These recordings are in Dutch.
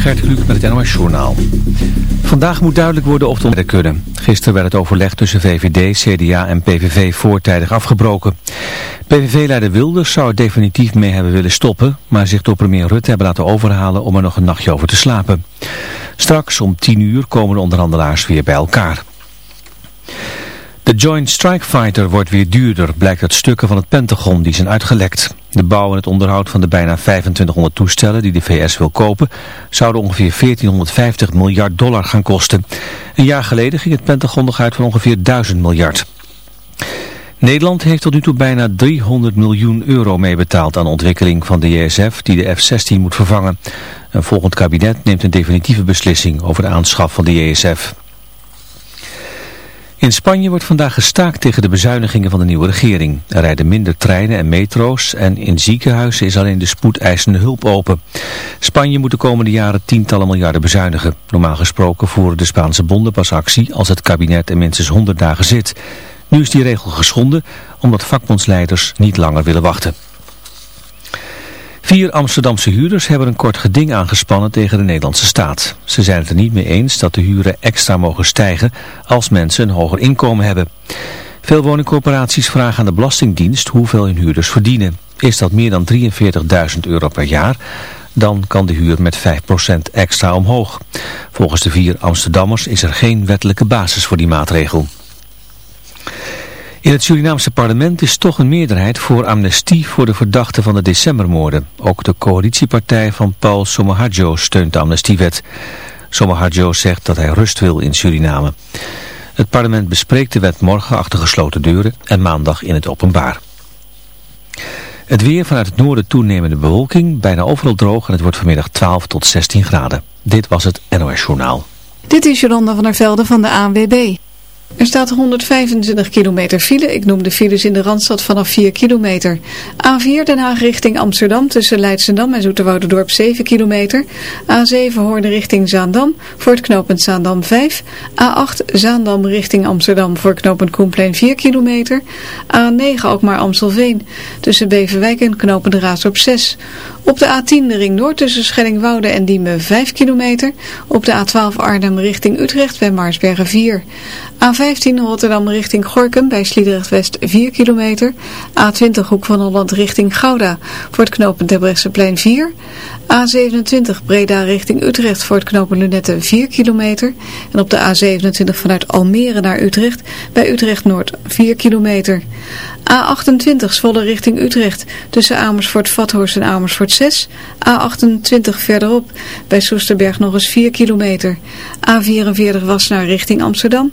Gert Kluk met het NOS Journaal. Vandaag moet duidelijk worden of de kunnen. Gisteren werd het overleg tussen VVD, CDA en PVV voortijdig afgebroken. PVV-leider Wilders zou er definitief mee hebben willen stoppen, maar zich door premier Rutte hebben laten overhalen om er nog een nachtje over te slapen. Straks om 10 uur komen de onderhandelaars weer bij elkaar. De Joint Strike Fighter wordt weer duurder, blijkt uit stukken van het Pentagon die zijn uitgelekt. De bouw en het onderhoud van de bijna 2500 toestellen die de VS wil kopen, zouden ongeveer 1450 miljard dollar gaan kosten. Een jaar geleden ging het Pentagon nog uit van ongeveer 1000 miljard. Nederland heeft tot nu toe bijna 300 miljoen euro meebetaald aan de ontwikkeling van de JSF die de F-16 moet vervangen. Een volgend kabinet neemt een definitieve beslissing over de aanschaf van de JSF. In Spanje wordt vandaag gestaakt tegen de bezuinigingen van de nieuwe regering. Er rijden minder treinen en metro's en in ziekenhuizen is alleen de spoedeisende hulp open. Spanje moet de komende jaren tientallen miljarden bezuinigen. Normaal gesproken voeren de Spaanse bonden pas actie als het kabinet er minstens 100 dagen zit. Nu is die regel geschonden omdat vakbondsleiders niet langer willen wachten. Vier Amsterdamse huurders hebben een kort geding aangespannen tegen de Nederlandse staat. Ze zijn het er niet mee eens dat de huren extra mogen stijgen als mensen een hoger inkomen hebben. Veel woningcorporaties vragen aan de Belastingdienst hoeveel hun huurders verdienen. Is dat meer dan 43.000 euro per jaar, dan kan de huur met 5% extra omhoog. Volgens de vier Amsterdammers is er geen wettelijke basis voor die maatregel. In het Surinaamse parlement is toch een meerderheid voor amnestie voor de verdachten van de decembermoorden. Ook de coalitiepartij van Paul Somohajo steunt de amnestiewet. Somohajo zegt dat hij rust wil in Suriname. Het parlement bespreekt de wet morgen achter gesloten deuren en maandag in het openbaar. Het weer vanuit het noorden toenemende bewolking, bijna overal droog en het wordt vanmiddag 12 tot 16 graden. Dit was het NOS Journaal. Dit is Jolanda van der Velde van de ANWB. Er staat 125 kilometer file. Ik noem de files in de Randstad vanaf 4 kilometer. A4 Den Haag richting Amsterdam tussen Leidschendam en Zoeterwoudendorp 7 kilometer. A7 Hoorn richting Zaandam voor het knooppunt Zaandam 5. A8 Zaandam richting Amsterdam voor knooppunt Koenplein 4 kilometer. A9 ook maar Amstelveen tussen Beverwijk en knooppunt Raasdorp 6. Op de A10 de ring Noord tussen Schellingwoude en Diemen 5 kilometer. Op de A12 Arnhem richting Utrecht bij Maarsbergen 4. A15 Rotterdam richting Gorkum bij Sliedrecht West 4 kilometer. A20 Hoek van Holland richting Gouda voor het knooppunt plein 4. A27 Breda richting Utrecht voor het knopen Lunette 4 kilometer. En op de A27 vanuit Almere naar Utrecht bij Utrecht Noord 4 kilometer. A28 Zwolle richting Utrecht tussen Amersfoort Vathorst en Amersfoort 6. A28 verderop bij Soesterberg nog eens 4 kilometer. A44 Wassenaar richting Amsterdam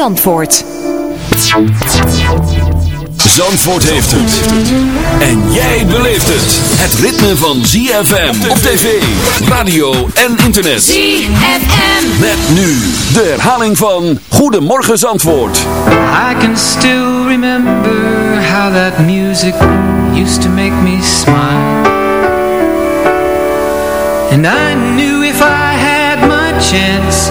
Zandvoort. Zandvoort heeft het. En jij beleeft het. Het ritme van ZFM op tv, radio en internet. ZFM. Met nu de herhaling van Goedemorgen Zandvoort. I can still remember how that music used to make me smile. And I knew if I had my chance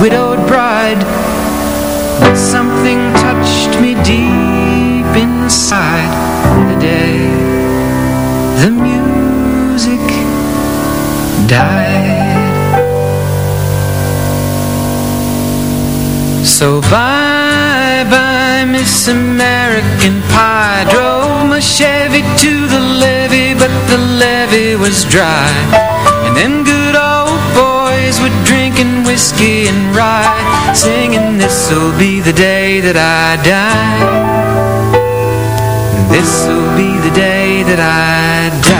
widowed bride But something touched me deep inside. The day the music died. So bye bye Miss American Pie. Drove my Chevy to the levee But the levee was dry. And them good old boys were drinking whiskey and rye Singing this'll be the day that I die. This'll be the day that I die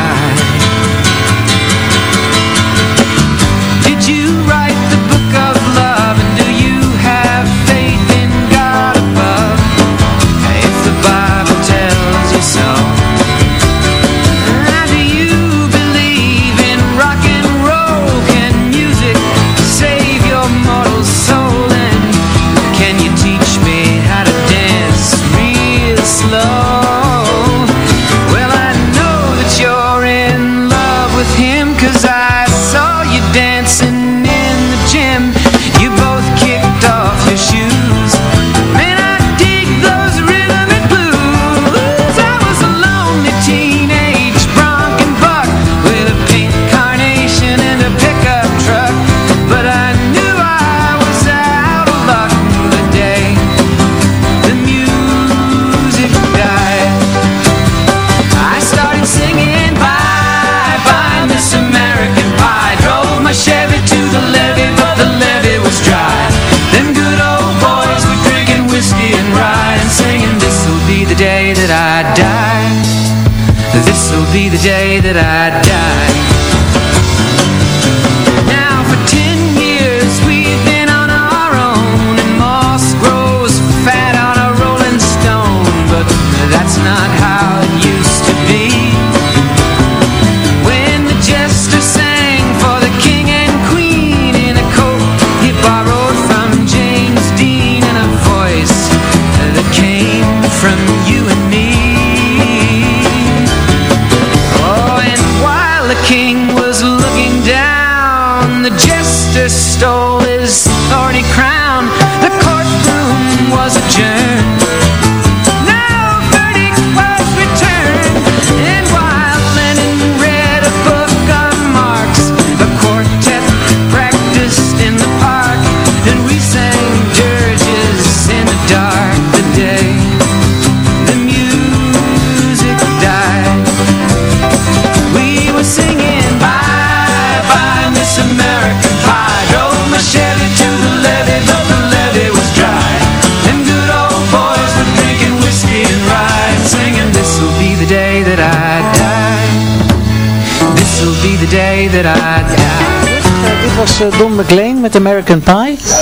dit was eh, Don McLean met American Pie.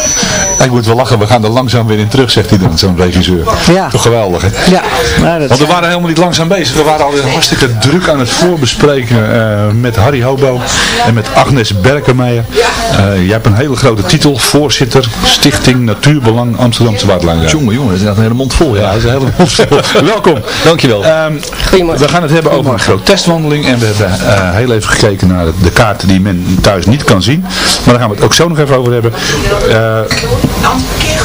Ja, ik moet wel lachen, we gaan er langzaam weer in terug, zegt hij dan, zo'n regisseur. Ja. Toch geweldig, hè? Ja, nou, dat Want we waren helemaal niet langzaam bezig. We waren al hartstikke druk aan het voorbespreken eh, met Harry Hobo en met Agnes Berkenmeijer. Eh jij hebt een hele grote titel, voorzitter Stichting Natuurbelang Amsterdamse Waterlijnlijn. Jongen, jongen, dat is echt een hele mond vol. Ja, Ja. dat is een hele mond vol. Welkom. Dankjewel. Ehm, we gaan het hebben over een protestwandeling en we hebben eh, heel even gekeken naar de kaarten die men thuis niet kan zien. Maar daar gaan we het ook zo nog even over hebben.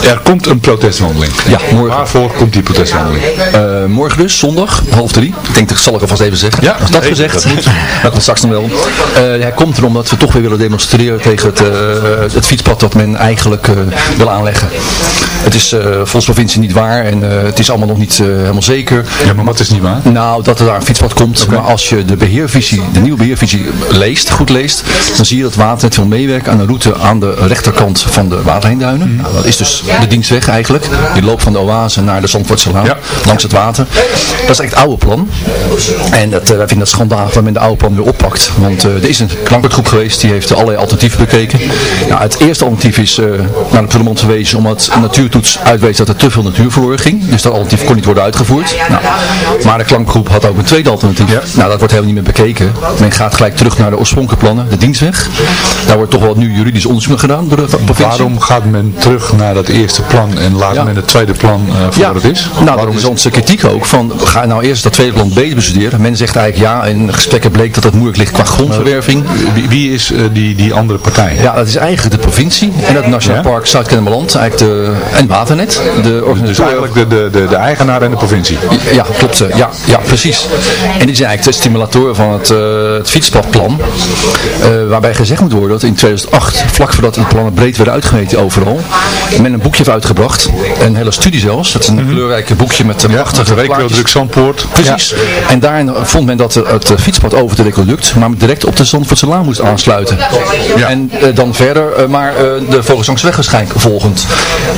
Er komt een protestwandeling. Ja, morgen. Waarvoor komt die protestwandeling? Eh, morgen dus, zondag, half drie. Ik denk dat zal ik alvast even zeggen. Ja, Als dat nee, gezegd, dat komt straks nog wel. Eh, hij komt erom dat we toch weer willen demonstreren tegen het, eh, het fietspad dat men eigenlijk eh, wil aanleggen. Het is eh, volgens provincie niet waar en eh, het is allemaal nog niet eh, helemaal zeker. Ja, maar wat is niet waar? Nou, dat er daar een fietspad komt. Maar als je de beheervisie, de nieuwe beheervisie leest, goed leest, dan zie je dat Waternet wil meewerken aan een route aan de rechterkant van de Waterheenduinen. Nou, dat is dus de dienstweg eigenlijk. Die loopt van de oase naar de Zandvoortselaan, Ja. langs het water. Dat is eigenlijk het oude plan. En dat, eh, wij vinden dat schandalig dat men de oude plan weer oppakt. Want eh, er is een klankengroep geweest, die heeft allerlei alternatieven bekeken. Nou, het eerste alternatief is eh, naar de Prudemont gewezen, omdat een natuurtoets uitwees dat er te veel natuur verloren ging. Dus dat alternatief kon niet worden uitgevoerd. Nou, maar de klankgroep had ook een tweede alternatief. Ja. Nou, dat wordt helemaal niet meer bekeken. Men gaat gelijk terug naar de oorspronkelijke plannen, de dienstweg. Daar wordt toch wel nu juridisch onderzoek gedaan door de provincie. Waarom gaat men terug naar dat eerste plan en laat Ja. men het tweede plan eh, voor wat het is? Nou, Waarom dat is onze kritiek ook. Van, ga nou eerst dat tweede plan beter bestuderen. Men zegt eigenlijk ja, in gesprekken bleek dat het moeilijk ligt qua grondverwerving. Wie, wie is eh, die, die andere partij? Ja, dat is eigenlijk de provincie en het Nationaal Ja? Park Zuid-Kennemerland eigenlijk de, en Waternet. De Dus eigenlijk de, de, de, de eigenaar en de provincie. Ja, klopt. eh, Ja, ja, precies. En die zijn eigenlijk de stimulatoren van het, eh, het fietspadplan. eh, waarbij gezegd moet worden dat in 2008, vlak voordat de plannen breed werden uitgemeten overal, men een boekje heeft uitgebracht. Een hele studie zelfs. Dat is een kleurrijke boekje met een Ja, prachtige de. Druk Zandpoort. Precies. En daarin vond men dat het eh, fietspad over het ecoduct, maar direct op de Zandvoortselaan moest aansluiten. Ja. En eh, dan verder, eh, maar eh, de Vogelzangsweg waarschijnlijk volgend.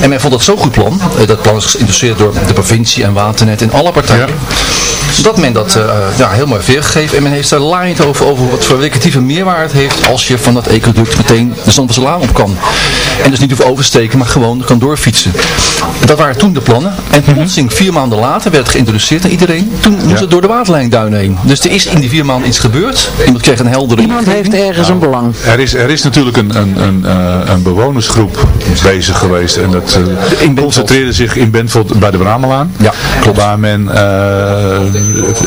En men vond dat zo'n goed plan. Eh, dat plan is geïnteresseerd door de provincie en Waternet en alle partijen. Dat men dat eh, ja, heel mooi weergegeven. En men heeft daar laaiend over, over wat voor recreatieve meerwaarde het heeft als je van dat ecoduct meteen de Zandvoortselaan op kan. En dus niet hoeft oversteken, maar gewoon kan doorfietsen. Dat waren toen de plannen. En plotseling, vier maanden later, werd het geïntroduceerd aan iedereen. Toen moest het door de waterlijnduinen heen. Dus er is in die vier maanden iets gebeurd. Iemand kreeg een heldere Iemand heeft ergens een belang. Er is, er is natuurlijk een, een, een, eh, een bewonersgroep bezig geweest en dat eh, concentreerde zich in Bentveld bij de Bramelaan. Ja, klopt. Waar men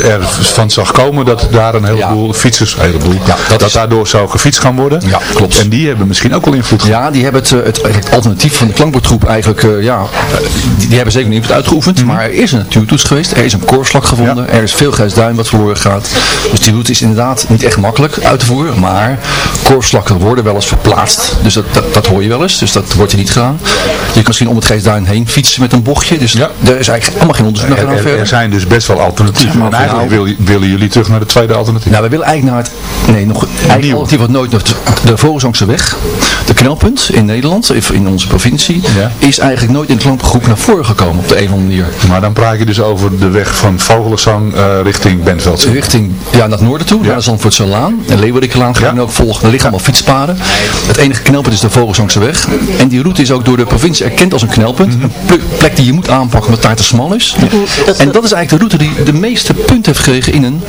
er van zag komen dat daar een heleboel fietsers, een heleboel, Ja, dat dat, daardoor zou gefietst gaan worden. Ja, klopt. En die hebben misschien ook wel invloed gehad. Ja, die hebben het, eh, het, het alternatief van de klankbordgroep eigenlijk, eh, ja, eh, die, die hebben zeker niet uitgeoefend. Maar er is een natuurtoets geweest, er is een koorvlak gevonden, er is veel grijsduin wat verloren gaat. Dus die route is inderdaad niet echt makkelijk uit te voeren, maar koorvlakken worden wel eens verplaatst. Dus dat, dat, dat hoor je wel eens, dus dat wordt er niet gedaan. Je kan misschien om het grijsduin heen fietsen met een bochtje, dus er is eigenlijk allemaal geen onderzoek naar gedaan er- er zijn dus best wel alternatieven. Eigenlijk wil- willen jullie terug naar de tweede alternatief. Nou, we willen eigenlijk naar het, nee, nog eigenlijk alternatief wat nooit, nog- de Vogelzangse weg, knelpunt in Nederland, in onze provincie, Ja. is eigenlijk nooit in de klankgroep naar voren gekomen op de een of andere manier. Maar dan praat je dus over de weg van Vogelenzang eh, richting Bentveld. Richting, ja, naar het noorden toe, naar de Zandvoortse Laan. En Leeuwardenlaan gaan Ja. ook volgen. Er liggen allemaal fietspaden. Het enige knelpunt is de Vogelzangse weg. En die route is ook door de provincie erkend als een knelpunt. Een ple- plek die je moet aanpakken omdat daar te smal is. En dat is eigenlijk de route die de meeste punten heeft gekregen in een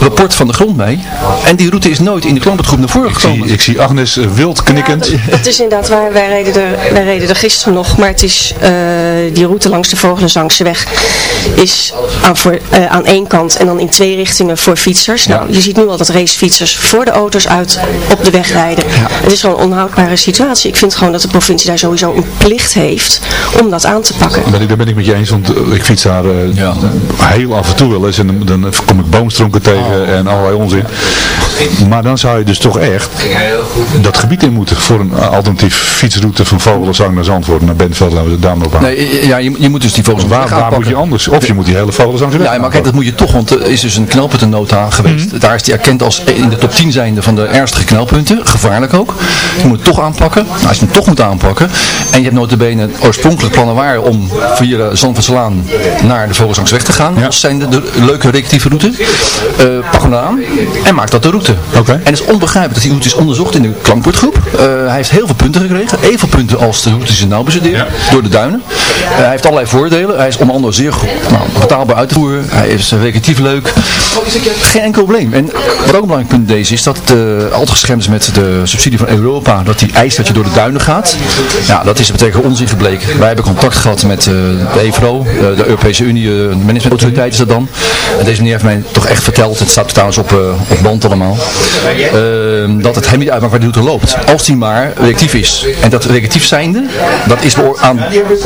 rapport van de grondmei. En die route is nooit in de klankbordgroep naar voren Ik zie, gekomen. ik zie Agnes eh, wild knikkend. Het is inderdaad waar, wij reden er, wij reden er gisteren nog, maar het is eh, die route langs de Vogelenzangse weg is aan, voor, eh, aan één kant en dan in twee richtingen voor fietsers. Nou, je ziet nu al dat racefietsers voor de auto's uit op de weg rijden. Het is gewoon een onhoudbare situatie. Ik vind gewoon dat de provincie daar sowieso een plicht heeft om dat aan te pakken. Ben ik, daar ben ik met je eens, want eh, ik fiets daar eh, Ja. heel af en toe wel eens en dan, dan kom ik boomstronken tegen en allerlei onzin. Maar dan zou je dus toch echt dat gebied in moeten voor een alternatief fietsroute van Vogelenzang naar Zandvoort, naar Bentveld, laten we het daar aan. Nee, ja, je, je moet dus die Vogelzangse waar, waar moet je anders? Of je moet die hele Vogelenzangse weg Ja, maar kijk, dat moet je toch, want er is dus een knelpunt in nota geweest. Mhm. Daar is die erkend als in de top 10 zijnde van de ernstige knelpunten. Gevaarlijk ook. Je moet het toch aanpakken. Nou, als je hem toch moet aanpakken. En je hebt notabene oorspronkelijk plannen waren om via de Zandvoortselaan naar de Vogelzangsweg te gaan. Ja. Als zijn de, de leuke recreatieve route. Eh, pak hem aan en maak dat de route. Oké. En het is onbegrijpelijk dat die route is onderzocht in de klankbordgroep. Eh, hij heeft heel veel punten gekregen. Evenveel punten als de route die ze nou bestuderen. Ja. Door de duinen. Eh, hij heeft allerlei voordelen. Hij is onder andere zeer goed nou, betaalbaar uit te voeren. Hij is eh, recreatief leuk. Geen enkel probleem. En wat ook een belangrijk punt deze is dat het altijd geschermd is met de subsidie van Europa. Dat die eist dat je door de duinen gaat. Ja, dat is betekent onzin gebleken. Wij hebben contact gehad met eh, de EVRO, de Europese Unie, de managementautoriteit is dat dan. En deze meneer heeft mij toch echt verteld, het staat trouwens op, op band allemaal, dat het hem niet uitmaakt waar die route loopt. Als die maar reactief is. En dat reactief zijnde, dat is aan,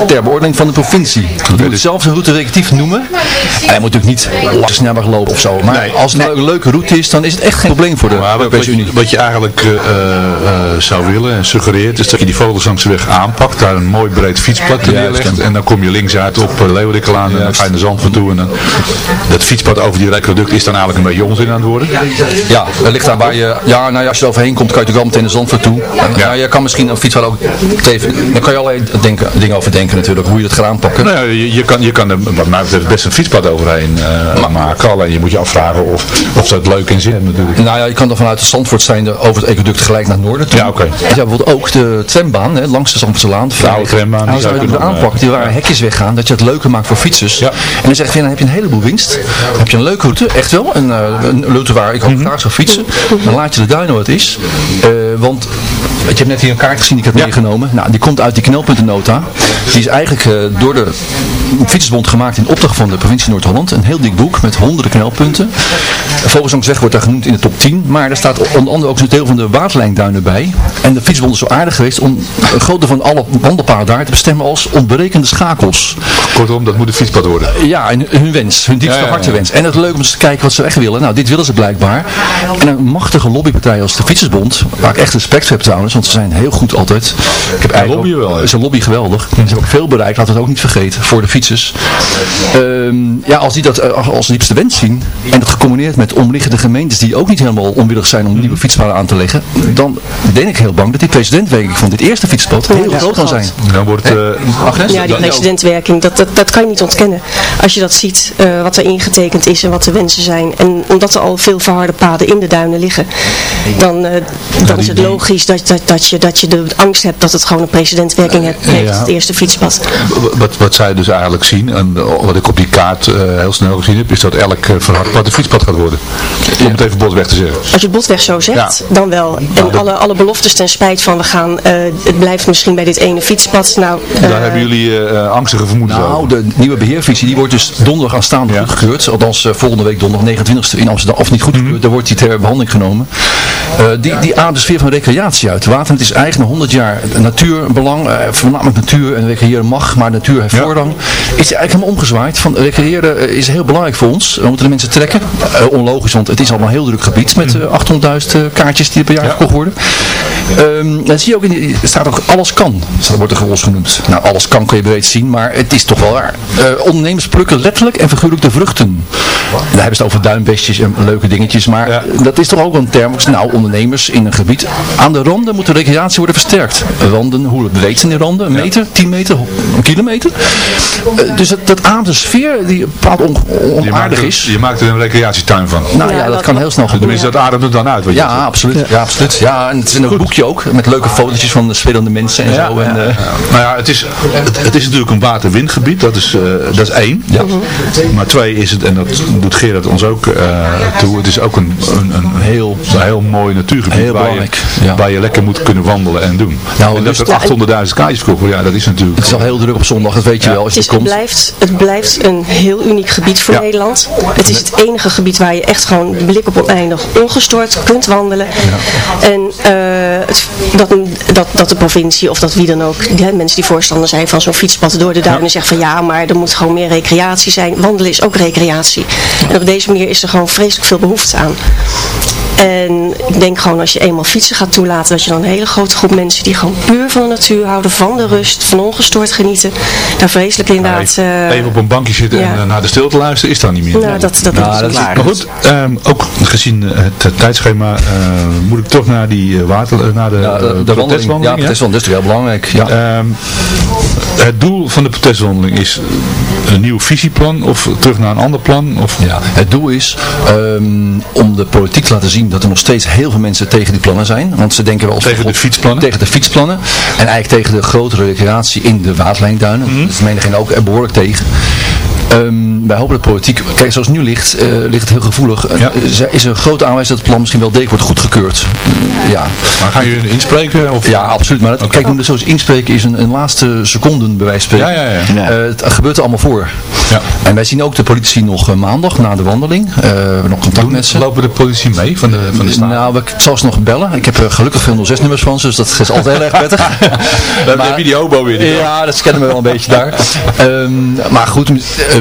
ter beoordeling van de provincie. Je moet zelf zijn route reactief noemen. En hij moet natuurlijk niet langsneller lopen of zo. Maar als het een leuke route is, dan is het echt geen probleem voor de Maar Europese je, Unie. wat je eigenlijk eh, eh, zou willen en suggereert is dat je die Vogelzangse weg aanpakt, daar een mooi breed fietspad neerlegt en dan kom je links uit op Leeuwardenlaan en dan ga je naar Zandvoort toe en dan, dat fietspad over die reproduct is dan eigenlijk een beetje onzin aan het worden. Ja, er ligt daar waar je, ja, nou ja, als je er overheen komt, kan je natuurlijk wel meteen de Zandvoort toe. En, Ja. Ja. je kan misschien een fietspad ook even, daar kan je allerlei denken, dingen over denken natuurlijk, hoe je dat gaat aanpakken. Nou ja, je, je kan, je kan er wat mij betreft best een fietspad overheen eh, maken, alleen je moet je afvragen of, of ze het leuk in zin hebben natuurlijk. Nou ja, je kan dan vanuit de Zandvoort zijnde over het ecoduct gelijk naar het noorden toe. Ja, oké. Je hebt bijvoorbeeld ook de trambaan, hè, langs de Zandvoortse laan. De oude trambaan, die Die zou je kunnen, aanpakken, die waar hekjes weggaan, dat je het leuker maakt voor fietsers. Ja. En dan zeg je, dan heb je een heleboel winst. Dan heb je een leuke route, echt wel. Een, eh, een route waar ik ook Mhm. graag zou fietsen. Dan laat je de duinen wat het is. Eh, want je hebt net hier een kaart gezien die ik heb meegenomen. Nou, die komt uit die knelpuntennota. Die is eigenlijk eh, door de Fietsersbond gemaakt in opdracht van de provincie Noord-Holland. Een heel dik boek met honderden knelpunten. Vogelzangsweg wordt daar genoemd in de top 10. Maar daar staat onder andere ook een deel van de waterlijnduinen bij. En de Fietsersbond is zo aardig geweest om een groot deel van alle wandelpaden daar te bestemmen als ontberekende schakels. Kortom, dat moet een fietspad worden. Ja, en hun wens, hun diepste Ja, ja, ja. hartewens. En het leuk om eens te kijken wat ze echt willen. Nou, dit willen ze blijkbaar. En een machtige lobbypartij als de Fietsersbond, waar ik echt respect voor heb trouwens, want ze zijn heel goed altijd. Ik heb eigenlijk lobbyen wel? Ze lobbyen geweldig. Ze hebben ook veel bereikt, laten we het ook niet vergeten, voor de fietsers. Ehm, ja, als die dat eh, als diepste wens zien, en dat gecombineerd met omliggende gemeentes die ook niet helemaal onwillig zijn om nieuwe fietspaden aan te leggen, dan ben ik heel bang dat die precedentwerking van dit eerste fietspad heel groot kan zijn. Dan wordt het... eh, Agnes? Ja, die precedentwerking, dat, dat, dat kan je niet ontkennen. Als je dat ziet, eh, wat er ingetekend is en wat de wensen zijn. En omdat er al veel verharde paden in de duinen liggen, dan, dan is het logisch dat, dat, dat, je, dat je de angst hebt dat het gewoon een precedentwerking heeft, heeft, ja. het eerste fietspad. Wat, wat zij dus eigenlijk zien, en wat ik op die kaart eh, heel snel gezien heb, is dat elk uh, verhard pad een fietspad gaat worden. Om het even botweg te zeggen. Als je het botweg zo zegt, dan wel. En alle, alle beloftes ten spijt van we gaan, eh, het blijft misschien bij dit ene fietspad. Nou, Daar eh, hebben jullie eh, angstige vermoedens over. Nou, de nieuwe beheervisie die wordt dus donderdag aanstaande goedgekeurd. Althans, eh, volgende week donderdag 29e in Amsterdam. Of niet goedgekeurd, daar wordt die ter behandeling genomen. Eh, die, die ademt de sfeer van recreatie uit. Waternet is eigen 100 jaar natuurbelang. eh, voornamelijk natuur en recreëren mag, maar natuur heeft voorrang. Is eigenlijk helemaal omgezwaaid. Van recreëren eh, is heel belangrijk voor ons. We moeten de mensen trekken. Eh, onlogisch, want het is allemaal een heel druk gebied met eh, 800.000 kaartjes die per jaar verkocht worden. Ehm, dan zie je ook, in die, staat ook alles kan. Dat wordt er gewoon genoemd. Nou, alles kan kun je breed zien, maar het is toch wel waar. Eh, ondernemers plukken letterlijk en figuurlijk de vruchten. Daar hebben ze het over duimbestjes en leuke dingetjes, maar dat is toch ook een term. Nou, ondernemers in een gebied. Aan de randen moet de recreatie worden versterkt. Randen, hoe breed zijn die randen? Een meter, 10 meter, een kilometer? Eh, dus dat, dat ademt een sfeer die bepaald on, onaardig is. Je maakt er een recreatietuin van. Nou ja, dat kan heel snel gebeuren. Tenminste, dat ademt het dan uit. Wat Ja, absoluut. Ja, absoluut. Ja, en het is een boekje ook, met leuke fotootjes van de spelende mensen en zo. En, eh, Nou ja, het is, het, het is natuurlijk een waterwindgebied, dat is, eh, dat is één. Maar twee is het, en dat doet Gerard ons ook eh, toe, het is ook een, een, een, heel, een heel mooi natuurgebied Heel waar, je, belangrijk, ja. waar je lekker moet kunnen wandelen en doen. Nou, en dat dus- er 800.000 kaartjes verkocht worden, ja dat is natuurlijk... Het is al heel druk op zondag, dat weet je wel als Het, je is, er het, komt. blijft, het blijft een heel uniek gebied voor Ja. Nederland. Het is het enige gebied waar je echt gewoon blik op oneindig ongestoord kunt wandelen. En eh, het, dat, dat, dat de provincie of dat wie dan ook, die, hè, mensen die voorstander zijn van zo'n fietspad door de duinen, zeggen van ja, maar er moet gewoon meer recreatie zijn. Wandelen is ook recreatie. En op deze manier is er gewoon vreselijk veel behoefte aan. En ik denk gewoon als je eenmaal fietsen gaat toelaten, dat je dan een hele grote groep mensen die gewoon puur van de natuur houden, van de rust, van ongestoord genieten, daar vreselijk inderdaad... eh, Even op een bankje zitten ja. en eh, naar de stilte luisteren is dat niet meer. Nou, dat, dat, Nou, is dat is- waar. maar goed, ehm, ook gezien eh, het tijdschema eh, moet ik toch naar die water, naar de, Ja, de, de wandeling, ja, protestwandeling. protestwandeling, is heel belangrijk. Ja. Ehm, het doel van de protestwandeling is een nieuw visieplan of terug naar een ander plan? Of... Ja, het doel is ehm, om de politiek te laten zien dat er nog steeds heel veel mensen tegen die plannen zijn. Want ze denken wel Tegen de fietsplannen? Tegen de fietsplannen. En eigenlijk tegen de grotere recreatie in de waterlijnduinen. Mhm. Dat is menigeen ook er behoorlijk tegen. Ehm, wij hopen dat politiek, kijk zoals het nu ligt, eh, ligt het heel gevoelig. Eh, Ja. er is een grote aanwijzing dat het plan misschien wel degelijk wordt goedgekeurd. ja. Maar gaan jullie inspreken? Of? Ja, absoluut. Maar dat, kijk, hoe we zo eens inspreken is een, een laatste seconden bij wijze van Ja, spreken. ja, ja. Eh, het gebeurt er allemaal voor. Ja. En wij zien ook de politie nog maandag na de wandeling. We hebben nog contact met ze. Lopen de politie mee van de, van de staat? Nou, ik zal ze nog bellen. Ik heb gelukkig veel 06 nummers van ze, dus dat is altijd heel erg prettig. Dan heb je die hobo weer. die- Ja, dat kennen we wel een beetje daar. Ehm, maar goed,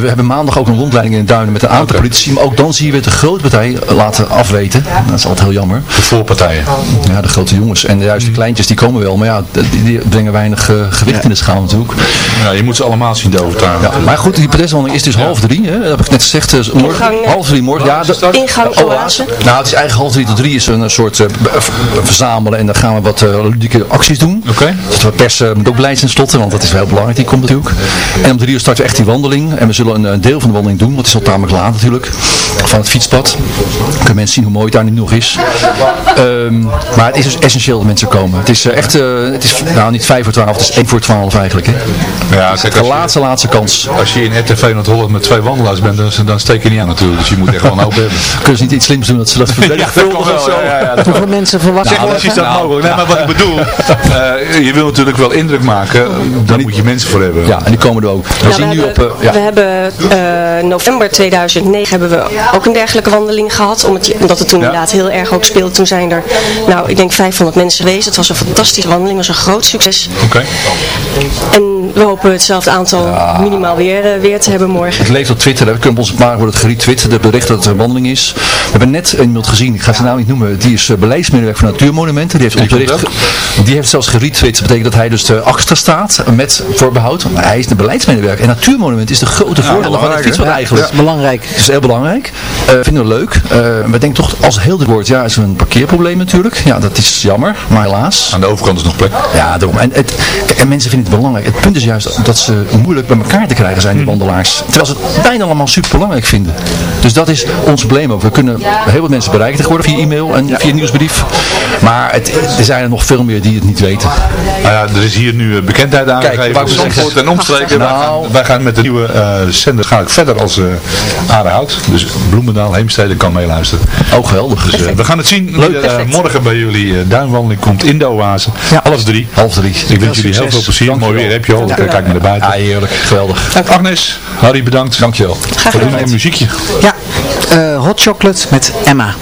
we hebben maandag ook een rondleiding in de duinen met een aantal politici. Maar ook dan zie je weer de grote partij laten afweten. Dat is altijd heel jammer. De voorpartijen. Ja, de grote jongens. En juist de kleintjes die komen wel. Maar ja, die, die brengen weinig eh, gewicht in de schaal natuurlijk. Ja, je moet ze allemaal zien te overtuigen. Ja, maar goed, die protestwandeling is dus half drie. Hè? Dat heb ik net gezegd. eh, morgen, Ingang, eh, half drie morgen. Ja, de, Ingang Oh, oase. Nou, het is eigenlijk half drie tot drie is een soort verzamelen en dan gaan we wat ludieke acties doen. Oké. Dus we persen moet ook blij zijn slotten, want dat is wel heel belangrijk, die komt natuurlijk. En om drie uur starten we echt die wandeling en we zullen zullen een, een deel van de wandeling doen, want het is al tamelijk laat natuurlijk, van het fietspad. Dan kunnen mensen zien hoe mooi het daar nu nog is. Ehm, maar het is dus essentieel dat mensen komen. Het is eh, echt, eh, het is nou niet 5 voor 12, het is 1 voor 12 eigenlijk. Hè. Ja, Het kijk, de je, laatste, laatste kans. als je in RTV Noord-Holland met twee wandelaars bent, dan, dan steek je niet aan natuurlijk. Dus je moet echt wel een hoop hebben. Kunnen ze niet iets slims doen dat ze dat vermenigvuldigen of zo? Hoeveel mensen verwachten Zeg wel eens is dat mogelijk. Nee, maar wat ik bedoel, eh, je wil natuurlijk wel indruk maken, daar moet je mensen voor hebben. Ja, en die komen er ook. We Ja, zien we nu op... eh, ja. we hebben eh, november 2009 hebben we ook een dergelijke wandeling gehad. Omdat, omdat het toen Ja. inderdaad heel erg ook speelde. Toen zijn er, nou ik denk 500 mensen geweest. Het was een fantastische wandeling, het was een groot succes. Oké. En we hopen hetzelfde aantal minimaal weer, eh, weer te hebben morgen. Het leeft op Twitter, hè. we kunnen op onze pagina wordt het geretweet, de bericht dat het een wandeling is. We hebben net iemand gezien, ik ga zijn naam niet noemen, die is uh, beleidsmedewerker van Natuurmonumenten. Die heeft ons bericht, die heeft zelfs geretweet, dat betekent dat hij dus de achtste staat met voorbehoud. Maar hij is de beleidsmedewerker en Natuurmonument is de grote van het fietspad eigenlijk. Belangrijk. Dat is heel belangrijk. Eh vinden we leuk. Eh we denken toch, als heel dit wordt, ja, is er een parkeerprobleem natuurlijk. Ja, dat is jammer, maar helaas. Aan de overkant is nog plek. Ja, daarom. En, het, kijk, en mensen vinden het belangrijk. Het punt is juist dat ze moeilijk bij elkaar te krijgen zijn, die wandelaars. Terwijl ze het bijna allemaal super belangrijk vinden. Dus dat is ons probleem ook. We kunnen heel wat mensen bereiken tegenwoordig via e-mail en via nieuwsbrief. Maar het, er zijn er nog veel meer die het niet weten. Nou ja, er is hier nu eh, bekendheid aangegeven. ik Zandvoort zeggen. en omstreken. Wij, Nou. gaan, wij gaan met de nieuwe eh zender ga ik verder als uh. Dus Bloemendaal, Heemstede kan meeluisteren. Oh, geweldig. Dus eh, we gaan het zien er eh, morgen bij jullie eh, duinwandeling komt in de oase. Half drie. Half drie. Ik wens jullie heel veel plezier. Mooi weer heb je al. Kijk maar naar buiten. Ja, heerlijk. Geweldig. Agnes, Harry bedankt. Dankjewel. We doen een muziekje. Ja, eh, hot chocolate met Emma.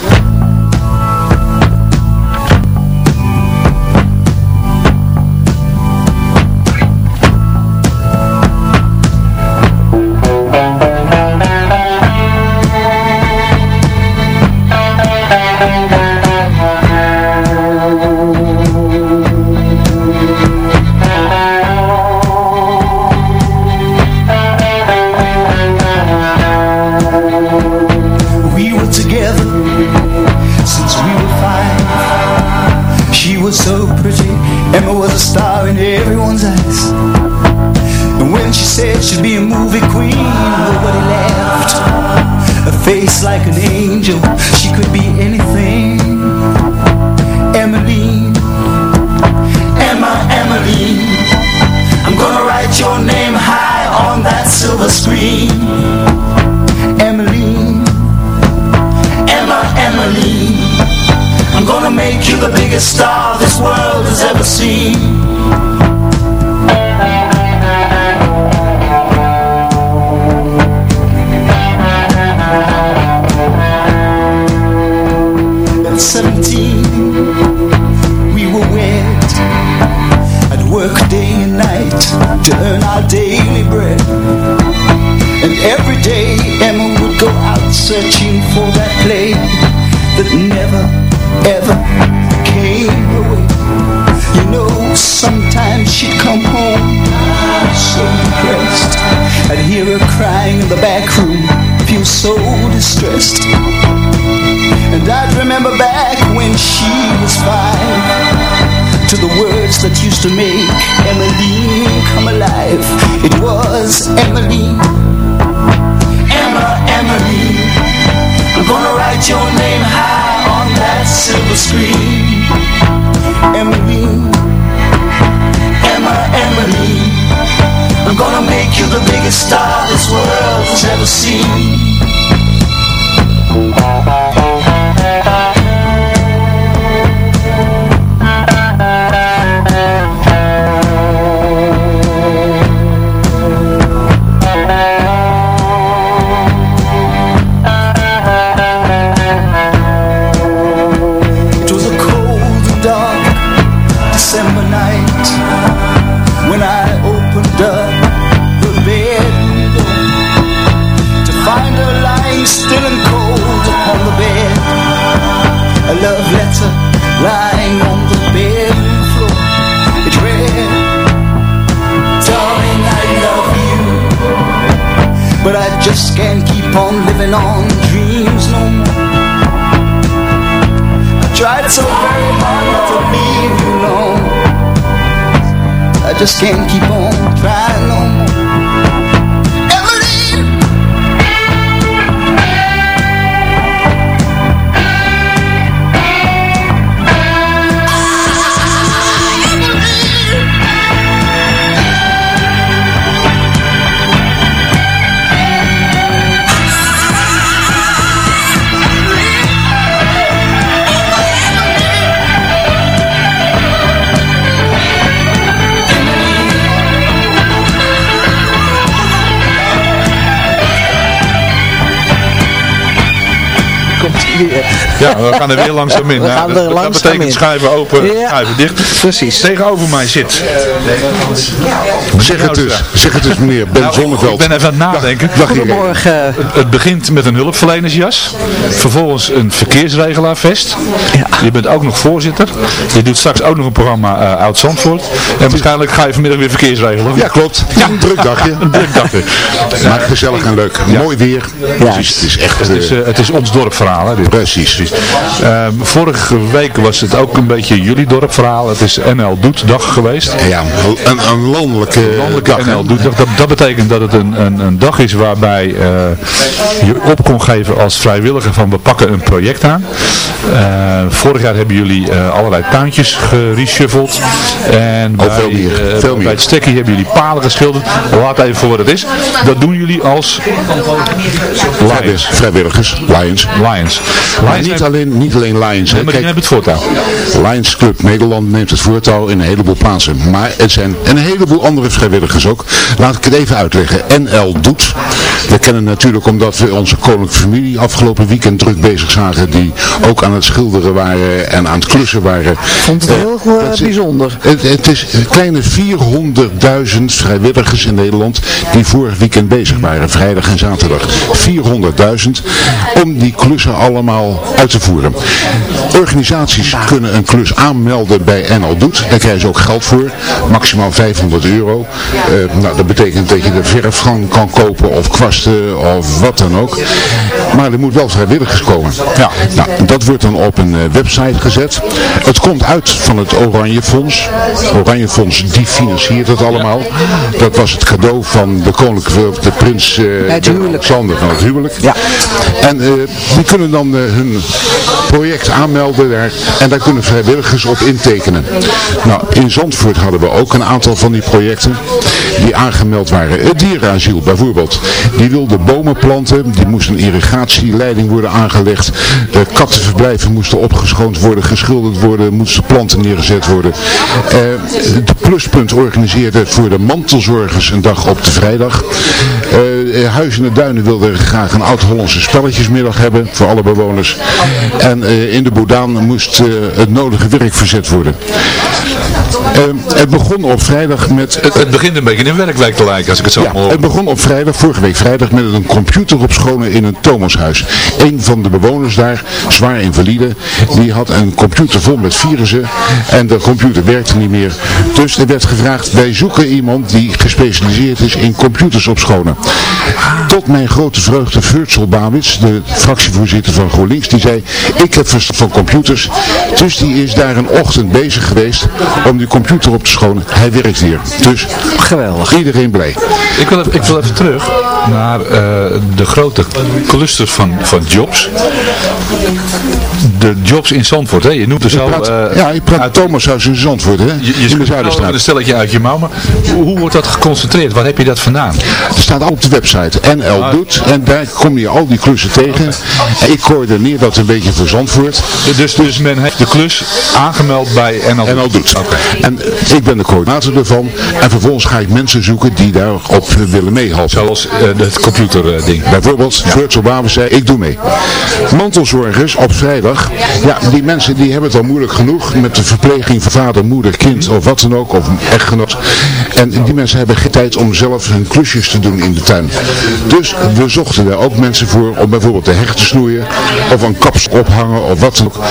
At 17 we were wed I'd work day and night to earn our daily bread and every day Emma would go out searching for that play that never, ever came her way. You know, sometimes she'd come home so depressed. I'd hear her crying in the back room, feel so distressed. And I'd remember back when she was five. To the words that used to make Emmeline come alive. It was Emmeline. Emma, Emily. I'm gonna write your name high on that silver screen. Emily. Emma, Emily. I'm gonna make you the biggest star this world has ever seen just can't keep on living on dreams no more. I Tried so very hard not to leave you alone I just can't keep on trying no more Ja, we gaan er weer langzaam in. We gaan dat, er dat langzaam betekent in. schuiven open, Ja. schuiven dicht. Precies. Tegenover mij zit. Zeg het dus, zeg het dus meneer Ben Nou, Zonneveld. Ik ben even aan het nadenken. Dag Irene. Goedemorgen. Het, het begint met een hulpverlenersjas. Vervolgens een verkeersregelaarvest. Je bent ook nog voorzitter. Je doet straks ook nog een programma eh Oud Zandvoort. En waarschijnlijk ga je vanmiddag weer verkeersregelen. Ja, klopt. Een druk dagje. Een druk dagje. Maar gezellig en leuk. Mooi weer. Precies, het is echt... Het is, eh, eh, het is ons dorpverhaal. Hè, dit. precies. Ehm, vorige week was het ook een beetje jullie dorpverhaal. Het is NL Doet dag geweest. Ja, een, een landelijke, Landelijke dag. NL Doet dag. Dat, dat betekent dat het een, een, een dag is waarbij eh, je op kon geven als vrijwilliger van we pakken een project aan. Eh, vorig jaar hebben jullie eh, allerlei tuintjes gereshuffeld. En bij, Oh, veel meer, veel meer. bij het stekkie hebben jullie palen geschilderd. Laat even voor wat het is. Dat doen jullie als Lions. Vrijwilligers, Lions. Lions. Lions niet alleen, niet alleen Lions. Nee, maar die Kijk, hebben het voortouw. Lions Club Nederland neemt het voortouw in een heleboel plaatsen. Maar het zijn een heleboel andere vrijwilligers ook. Laat ik het even uitleggen. NL Doet. We kennen natuurlijk omdat we onze koninklijke familie afgelopen weekend druk bezig zagen. Die ook aan het schilderen waren en aan het klussen waren. vond het Eh, heel eh, bijzonder. Het, het is een kleine 400.000 vrijwilligers in Nederland die vorig weekend bezig waren, vrijdag en zaterdag. 400.000 om die klussen allemaal uit te voeren. Organisaties kunnen een klus aanmelden bij NL Doet. Daar krijgen ze ook geld voor, maximaal 500 euro. Eh, nou, dat betekent dat je de verf kan, kan kopen of kwasten of wat dan ook. Maar er moet wel vrijwilligers komen. Ja. Nou, dat wordt dan op een eh, website gezet. Het komt uit van het Oranje Fonds. Oranje Fonds die financiert het allemaal. Dat was het cadeau van de koninklijke, de prins eh Het huwelijk. Alexander van het huwelijk. Ja. En eh, die kunnen dan hun project aanmelden daar. En daar kunnen vrijwilligers op intekenen. Nou, in Zandvoort hadden we ook een aantal van die projecten die aangemeld waren. Het dierenasiel bijvoorbeeld. Die wilde bomen planten. Die moest een irrigatieleiding worden aangelegd. De kattenverblijven moesten opgeschoond worden, geschilderd worden. Moesten planten neergezet worden. Eh, de Pluspunt organiseerde voor de mantelzorgers een dag op de vrijdag. Eh, Huis in de Duinen wilde graag een oud-Hollandse spelletjesmiddag hebben voor alle bewoners. En eh, in de Boudaan moest eh, het nodige werk verzet worden. Eh, het begon op vrijdag met... Het, het begint een beetje in een werkweek te lijken, als ik het zo Ja, het begon op vrijdag, vorige week vrijdag, met een computer opschonen in een Thomashuis. Een van de bewoners daar, zwaar invalide, die had een computer vol met virussen en de computer werkte niet meer. Dus er werd gevraagd, wij zoeken iemand die gespecialiseerd is in computers opschonen. Tot mijn grote vreugde Virtual Babits, de fractievoorzitter van GroenLinks, die zei, ik heb verstand van computers. Dus die is daar een ochtend bezig geweest om die computer op te schonen. Hij werkt hier. Dus Geweldig. iedereen blij. Ik wil, even, ik wil even terug naar eh, de grote clusters van, van jobs. De jobs in Zandvoort, hè? je noemt er zo... praat, eh, ja, je praat uit- Thomashuis in Zandvoort, hè? je, je in de Zuiderstraat. een stelletje uit je mouw, maar hoe, hoe wordt dat geconcentreerd? Waar heb je dat vandaan? Er staat al op de website NL Ah. Doet en daar kom je al die klussen tegen. En ik coördineer dat een beetje voor Zandvoort. Dus, dus men heeft de klus aangemeld bij NL NL Doet. En ik ben de coördinator ervan. En vervolgens ga ik mensen zoeken die daarop willen meehelpen. Zoals eh, het computerding. Bijvoorbeeld, Virtual Babel zei, ik doe mee. Mantelzorgers op vrijdag, ja, die mensen die hebben het al moeilijk genoeg met de verpleging van vader, moeder, kind of wat dan ook, of echtgenoot. En die mensen hebben geen tijd om zelf hun klusjes te doen in de tuin. Dus we zochten daar ook mensen voor om bijvoorbeeld de heg te snoeien, of een ophangen, of wat dan ook.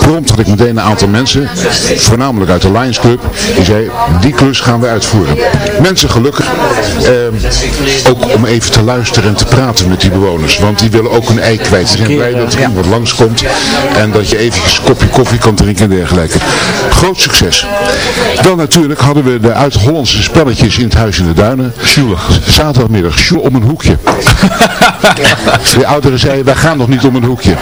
Prompt had ik meteen een aantal mensen, voornamelijk uit de Lions Club, die zei, die klus gaan we uitvoeren. Mensen gelukkig, eh, ook om even te luisteren en te praten met die bewoners, want die willen ook hun ei kwijt. Ze zijn blij dat er iemand langskomt en dat je eventjes een kopje koffie kan drinken en dergelijke. Groot succes. Dan natuurlijk hadden we de uit-Hollandse spelletjes in het Huis in de Duinen. Sjoelen. Zaterdagmiddag, sjoel om een hoekje. De ouderen zeiden, wij gaan nog niet om een hoekje.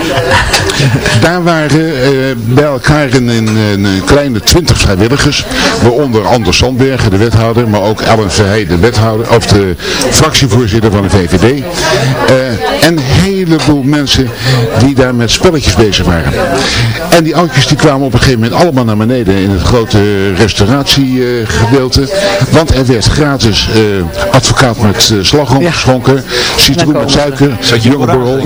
Daar waren eh, bij elkaar een, een, een kleine twintig vrijwilligers, waaronder Anders Sandbergen, de wethouder, maar ook Ellen Verheij, de wethouder, of de fractievoorzitter van de VVD. Eh, en een heleboel mensen die daar met spelletjes bezig waren. En die oudjes die kwamen op een gegeven moment allemaal naar beneden in het grote restauratiegedeelte, want er werd gratis eh, advocaat met uh, slagroom geschonken, citroen met suiker, jonge borrel.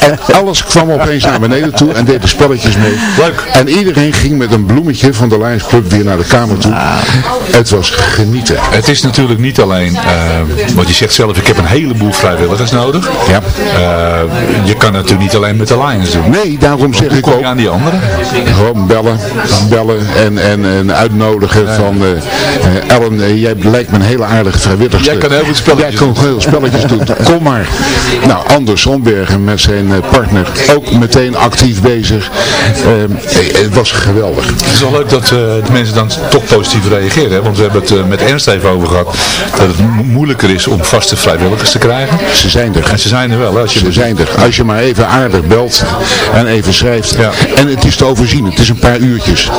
En alles kwam opeens naar beneden toe en en deden spelletjes mee. Leuk. En iedereen ging met een bloemetje van de Lions Club weer naar de kamer toe. Het was genieten. Het is natuurlijk niet alleen, eh want je zegt zelf, ik heb een heleboel vrijwilligers nodig. Ja. Eh, je kan natuurlijk niet alleen met de Lions doen. Nee, daarom zeg Hoe ik ook. aan die anderen? Gewoon bellen, bellen en, en, en uitnodigen van eh, Ellen, jij lijkt me een hele aardige vrijwilligster. Jij kan heel goed spelletjes Jij kan heel spelletjes doen. Kom maar. Nou, Anders Sonbergen met zijn partner ook meteen actief bezig. Eh, eh, het was geweldig. Het is wel leuk dat eh, de mensen dan toch positief reageren. Hè? Want we hebben het eh, met Ernst even over gehad. Dat het mo- moeilijker is om vaste vrijwilligers te krijgen. Ze zijn er. En ze zijn er wel. Hè? Als je Ze zijn er. Als je maar even aardig belt en even schrijft. Ja. En het is te overzien. Het is een paar uurtjes.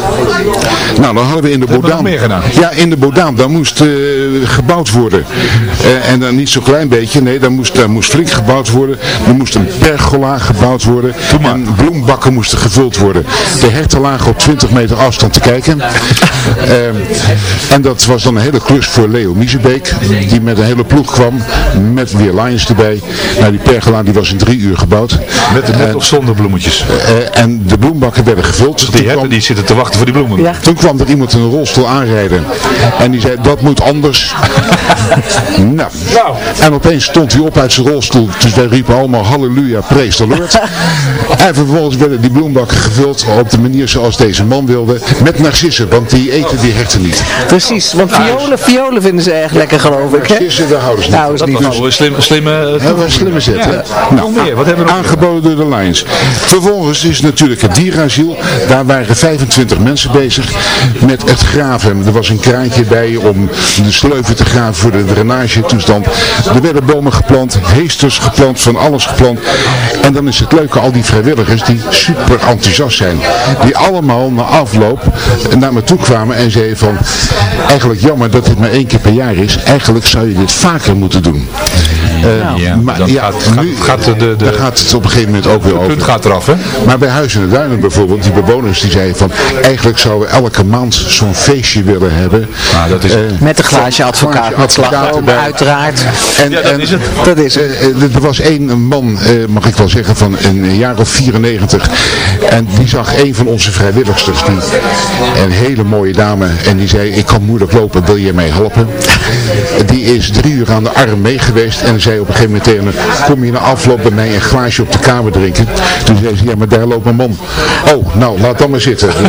Nou, dan hadden we in de Bodaan. meer gedaan. Ja, in de Bodaan. Daar moest eh, gebouwd worden. En dan niet zo'n klein beetje. Nee, daar moest, daar moest flink gebouwd worden. Er moest een pergola gebouwd worden. En bloembakken moesten gevuld worden. De herten lagen op 20 meter afstand te kijken. Ehm, en dat was dan een hele klus voor Leo Miezebeek. Die met een hele ploeg kwam. Met weer Lions erbij. Nou, die pergola die was in drie uur gebouwd. met, met of zonder bloemetjes. Eh, en de bloembakken werden gevuld. Die Toen herten kwam, die zitten te wachten voor die bloemen. Ja. toen kwam er iemand in een rolstoel aanrijden. En die zei, dat moet anders. nou. En opeens stond hij op uit zijn rolstoel. Dus wij riepen allemaal halleluja, praise the Lord. en vervolgens werden die bloembakken gevuld op de manier zoals deze man wilde. Met narcissen, want die eten die herten niet. Precies, want violen, violen vinden ze erg lekker geloof ik. Hè? Narcissen, daar houden ze niet Nou, Dat niet was een slimme, slimme eh, Dat was een slimme zet, hè? Nou, nog meer. Wat hebben we nog? Aangeboden door de Lions. Vervolgens is natuurlijk het dierasiel. Daar waren 25 mensen bezig met het graven. Er was een kraantje bij om de sleuven te graven voor de drainagetoestand. Er werden bomen geplant, heesters geplant, van alles geplant. En dan is het leuke, al die vrijwilligers die super enthousiast zijn. Die allemaal na afloop naar me toe kwamen en zeiden van... Eigenlijk jammer dat dit maar één keer per jaar is. Eigenlijk zou je dit vaker moeten doen. Eh, Ja, maar dan ja, gaat- gaat- nu, gaat de- de- daar gaat het op een gegeven moment ook weer over. punt gaat eraf, hè? Maar bij Huis in de Duinen bijvoorbeeld, die bewoners die zeiden van, eigenlijk zouden we elke maand zo'n feestje willen hebben. Nou, dat is het. Eh, Met een glaasje advocaat met slagroom, uiteraard. En, Ja, dat en- is het. Dat is het. eh, er was één man, eh, mag ik wel zeggen, van een jaar of 94. En die zag een van onze vrijwilligsters, die, een hele mooie dame. En die zei, ik kan moeilijk lopen, wil je mij helpen? Die is drie uur aan de arm mee geweest. En zei op een gegeven moment tegen kom je na afloop bij mij een glaasje op de kamer drinken? Toen zei ze, ja maar daar loopt mijn man. Oh, nou, laat dan maar zitten.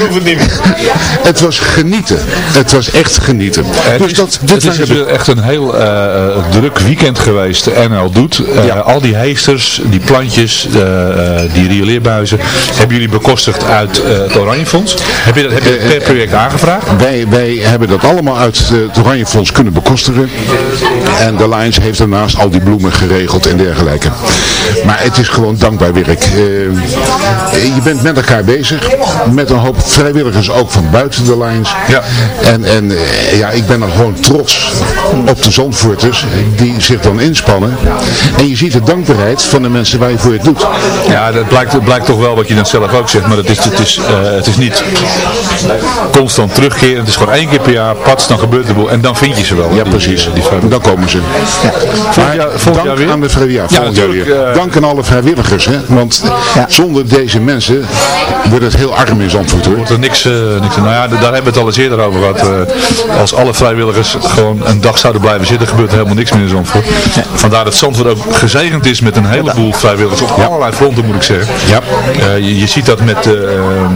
Hoeft het niet meer. het was genieten. Het was echt genieten. Het Dus is, dat, het dit is de echt een heel eh, eh, druk weekend geweest. NL doet. Eh, Ja. Al die heesters, die plantjes, eh, eh, die rioleerbuizen. Hebben jullie bekostigd uit eh, het Oranjefonds? Heb je dat, heb je dat per project aangevraagd? Wij, wij hebben dat allemaal uit het Oranje Fonds kunnen bekostigen. En de Lions heeft daarnaast al die bloemen geregeld en dergelijke. Maar het is gewoon dankbaar werk. Je bent met elkaar bezig. Met een hoop vrijwilligers ook van buiten de Lions. Ja. En, en ja, ik ben dan gewoon trots op de Zandvoorters die zich dan inspannen. En je ziet de dankbaarheid van de mensen waar je voor het doet. Ja, dat blijkt, dat blijkt toch wel wat je net zelf ook zegt. Maar het is, het is, eh, het is niet constant terugkeren. Het is gewoon één keer per jaar. Pats, dan gebeurt er boel. En dan vind je ze wel. Ja, die- precies. Die. Dan komen ze. Volgend jaar, volgend Dank jaar weer? aan de vrijwilligers. Ja, volgend jaar natuurlijk, weer. eh, Dank aan alle vrijwilligers. Hè? Want zonder deze mensen wordt het heel arm in Zandvoort hoor. wordt er niks, eh, niks Nou ja, daar hebben we het al eens eerder over gehad. Eh, als alle vrijwilligers gewoon een dag zouden blijven zitten, gebeurt er helemaal niks meer in Zandvoort. Vandaar dat Zandvoort ook gezegend is met een heleboel vrijwilligers op allerlei fronten moet ik zeggen. Ja. Eh, je, je ziet dat met, eh,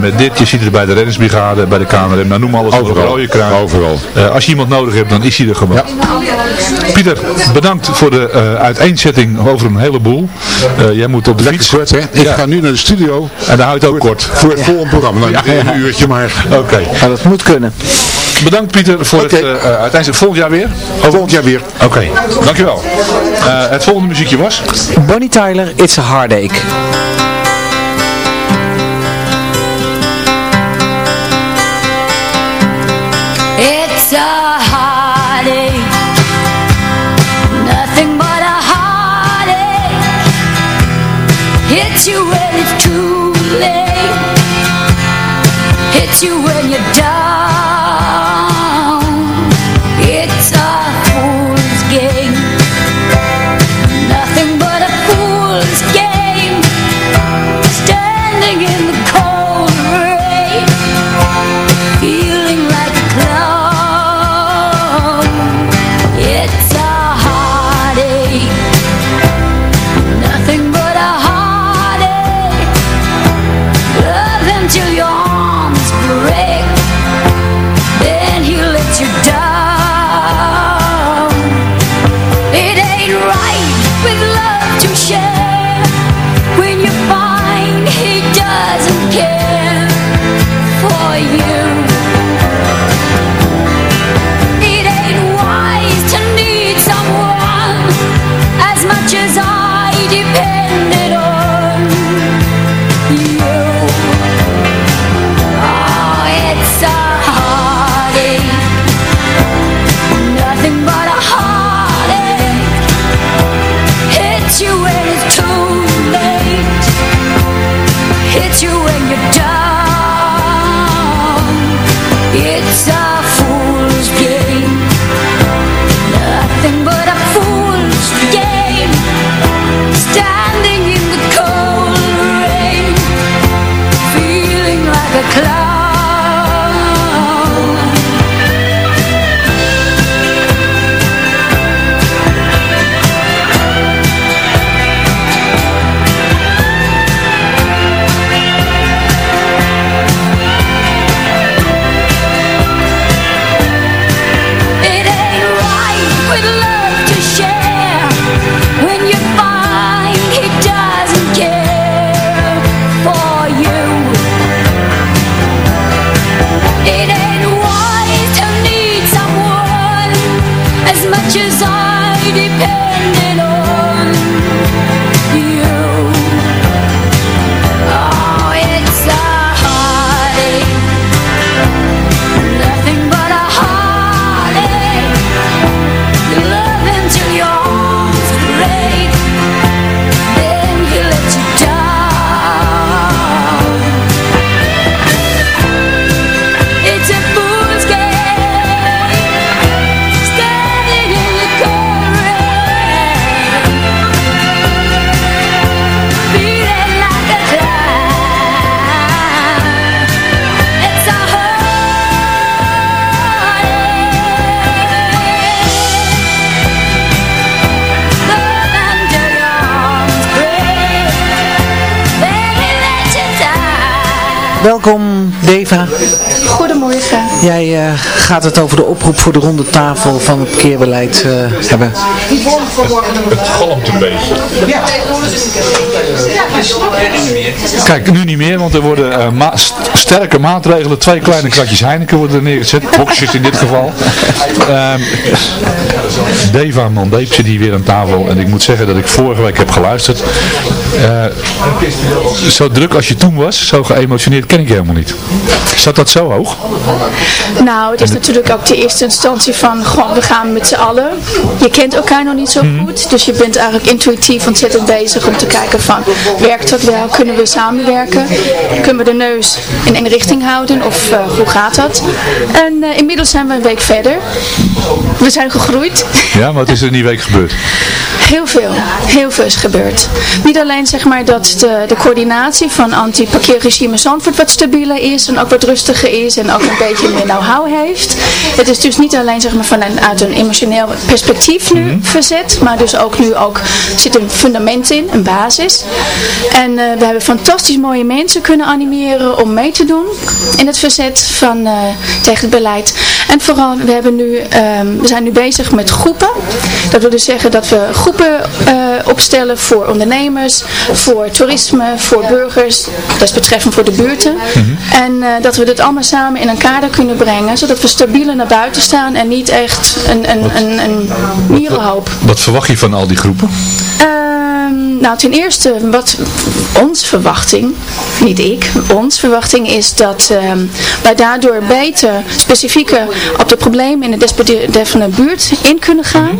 met dit, je ziet het bij de reddingsbrigade, bij de KNRM, nou noem alles op, Overal. rode kraan. Overal. Eh, als je iemand nodig hebt, dan is hij er gewoon. Pieter, bedankt voor de eh, uiteenzetting over een heleboel. Eh, jij moet op de Lekker fiets. kort hè. Ik Ja. ga nu naar de studio. En daar houdt ook kort. Voor het volgende programma. Nou, Ja. Een uurtje maar. Oké. Ja, dat moet kunnen. Bedankt Pieter voor Oké. het uh, uiteindelijk volgend jaar weer. Volgend jaar weer. Oké, dankjewel. Uh, het volgende muziekje was? Bonnie Tyler, It's a Heartache. Welkom Deva. Goedemorgen. Jij eh, gaat het over de oproep voor de ronde tafel van het parkeerbeleid eh, hebben. Het galmt een beetje. Kijk, nu niet meer, want er worden eh, ma- st- sterke maatregelen. Twee kleine kratjes Heineken worden er neergezet. Boxjes in dit geval. Ehm Deva Mandeep zit hier weer aan tafel. En ik moet zeggen dat ik vorige week heb geluisterd. Eh, zo druk als je toen was, zo geëmotioneerd ken ik je helemaal niet. Zat dat zo hoog? Nou, het is natuurlijk ook de eerste instantie van, gewoon, we gaan met z'n allen. Je kent elkaar nog niet zo goed, dus je bent eigenlijk intuïtief ontzettend bezig om te kijken van, werkt dat wel? Kunnen we samenwerken? Kunnen we de neus in één richting houden? Of eh, hoe gaat dat? En eh, inmiddels zijn we een week verder. We zijn gegroeid. Ja, wat is er in die week gebeurd? Heel veel, heel veel is gebeurd. Niet alleen zeg maar dat de, de coördinatie van anti-parkeerregime Zandvoort wat stabieler is en ook wat rustiger is en ook een beetje meer know-how heeft. Het is dus niet alleen zeg maar vanuit een emotioneel perspectief nu verzet, maar dus ook nu ook zit een fundament in, een basis. En eh, we hebben fantastisch mooie mensen kunnen animeren om mee te doen in het verzet van, eh, tegen het beleid. En vooral, we, hebben nu, ehm, we zijn nu bezig met groepen. Dat wil dus zeggen dat we groepen eh, opstellen voor ondernemers, voor toerisme, voor burgers. Dat is betreffend voor de buurten. En eh, dat we dit allemaal samen in een kader kunnen brengen, zodat we stabieler naar buiten staan en niet echt een, een, een, een mierenhoop. Wat verwacht je van al die groepen? Ehm, nou, ten eerste, wat ons verwachting, niet ik, ons verwachting is dat ehm, wij daardoor beter specifieker op de problemen in de desbetreffende buurt in kunnen gaan.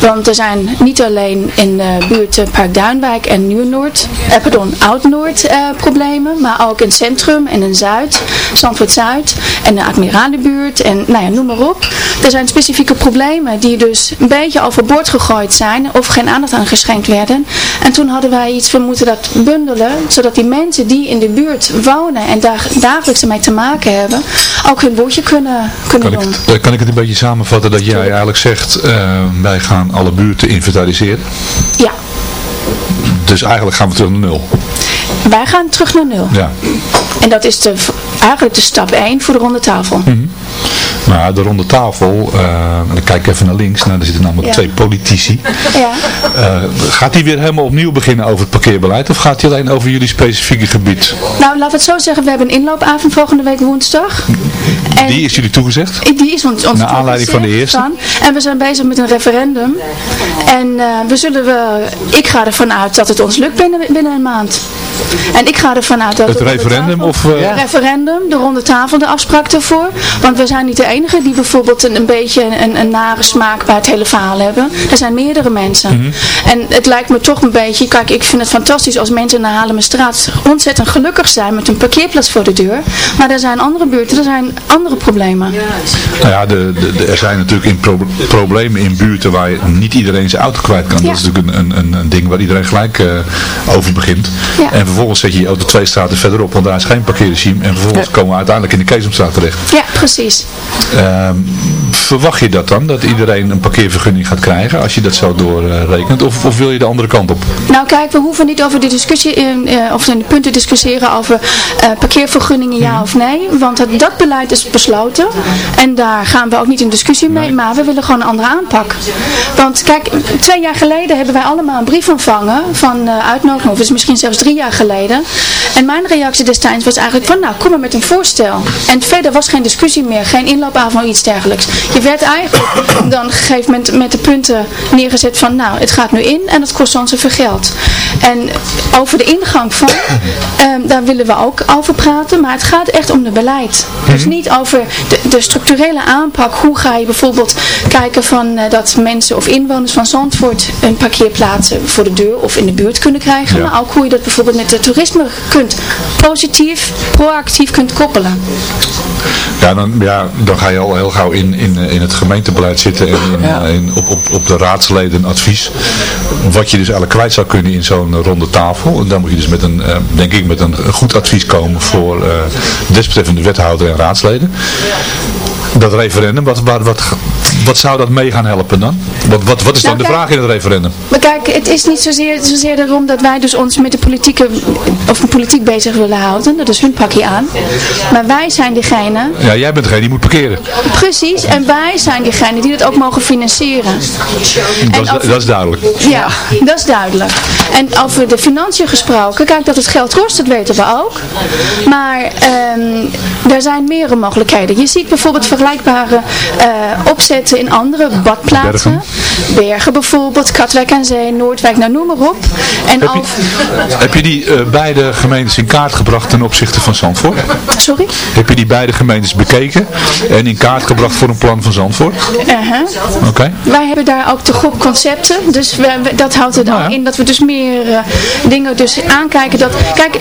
Want er zijn niet alleen in de buurten Park Duinwijk en Nieuw-Noord, eh, pardon, Oud-Noord eh, problemen, maar ook in het centrum en in Zuid, Zandvoort-Zuid en de Admiralenbuurt en nou ja, noem maar op. Er zijn specifieke problemen die dus een beetje overboord gegooid zijn of geen aandacht aan geschenkt werden. En toen hadden wij iets, we moeten dat bundelen, zodat die mensen die in de buurt wonen en daar dagelijks ermee te maken hebben, ook hun woordje kunnen, kunnen Kan doen. ik, kan ik het een beetje samenvatten dat jij eigenlijk zegt, eh, wij gaan alle buurten inventariseren. Ja, Dus eigenlijk gaan we terug naar nul. wij gaan terug naar nul. Ja. En dat is de, eigenlijk de stap 1 voor de ronde tafel. Maar de ronde tafel, eh, dan kijk ik even naar links, nou, daar zitten namelijk Ja. twee politici. Ja. Eh, gaat die weer helemaal opnieuw beginnen over het parkeerbeleid of gaat die alleen over jullie specifieke gebied? Nou, laten we het zo zeggen, we hebben een inloopavond volgende week woensdag. En Die is jullie toegezegd? Die is ons, ons Naar aanleiding van de eerste? van. En we zijn bezig met een referendum. En eh, we zullen we, ik ga ervan uit dat het ons lukt binnen, binnen een maand. En ik ga ervan uit dat Het de ronde referendum of, eh, Het referendum, de ronde tafel, de afspraak daarvoor. Want we zijn niet de enige die bijvoorbeeld een, een beetje een, een nare smaak bij het hele verhaal hebben. Er zijn meerdere mensen. Mhm. En het lijkt me toch een beetje, kijk ik vind het fantastisch als mensen naar Haarlemmerstraat ontzettend gelukkig zijn met een parkeerplaats voor de deur. Maar er zijn andere buurten, er zijn andere problemen. Nou ja, de, de, de- er zijn natuurlijk in pro- problemen in buurten waar niet iedereen zijn auto kwijt kan. Dat is natuurlijk een, een, een ding waar iedereen gelijk eh, over begint. Ja. En vervolgens zet je je auto twee straten verderop, want daar is geen parkeerregime. En vervolgens komen we uiteindelijk in de Keesomstraat terecht. Ja, precies. Ehm, verwacht je dat dan, dat iedereen een parkeervergunning gaat krijgen als je dat zo doorrekent? Of, of wil je de andere kant op? Nou kijk, we hoeven niet over de discussie, eh, eh, of de punten discussiëren over eh, parkeervergunningen ja of nee. Want het, dat beleid is besloten. En daar gaan we ook niet in discussie mee. Maar we willen gewoon een andere aanpak. Want kijk, twee jaar geleden hebben wij allemaal een brief ontvangen van eh uitnodiging. Of is misschien zelfs drie jaar geleden. En mijn reactie destijds was eigenlijk van nou, kom maar met een voorstel. En verder was geen discussie meer. Geen inloopavond of iets dergelijks. Je werd eigenlijk dan gegeven moment met de punten neergezet van nou, het gaat nu in en het kost ons zoveel geld. En over de ingang van, ehm, daar willen we ook over praten, maar het gaat echt om de beleid. Dus niet over de, de structurele aanpak. Hoe ga je bijvoorbeeld kijken van eh, dat mensen of inwoners van Zandvoort een parkeerplaatsen voor de deur of in de buurt kunnen krijgen. Ja. Maar ook hoe je dat bijvoorbeeld met het toerisme kunt positief, proactief kunt koppelen. Ja, dan, ja, dan ga je al heel gauw in, in, eh, in het gemeentebeleid zitten en in, eh, in- op, op, op de raadsleden advies. Wat je dus eigenlijk kwijt zou kunnen in zo'n eh, ronde tafel. En dan moet je dus met een, eh, denk ik, met een goed advies komen voor eh, de desbetreffende wethouder en raadsleden. Dat referendum, wat, wat, wat, wat zou dat mee gaan helpen dan? Wat, wat, wat is dan Nou, de kijk- vraag in het referendum? Maar kijk, het is niet zozeer, zozeer daarom dat wij dus ons met de politieke, of de politiek bezig willen houden. Dat is hun pakje aan. Maar wij zijn degene, Ja, jij bent degene die moet parkeren. precies, en wij zijn degene die het ook mogen financieren. Dat is, over- dat is duidelijk. Ja, dat is duidelijk. En over de financiën gesproken, kijk dat het geld kost, dat weten we ook. Maar ehm, er zijn meerdere mogelijkheden. Je ziet bijvoorbeeld vergelijkbare eh, in andere badplaatsen. Bergen. bijvoorbeeld, Katwijk aan Zee, Noordwijk, nou noem maar op. En Heb je, over... heb je die eh, beide gemeentes in kaart gebracht ten opzichte van Zandvoort? Sorry? Heb je die beide gemeentes bekeken en in kaart gebracht voor een plan van Zandvoort? Uh-huh. Oké. Wij hebben daar ook de groep concepten. Dus we, we- dat houdt er dan in dat we dus meer eh, dingen dus aankijken. Dat, kijk,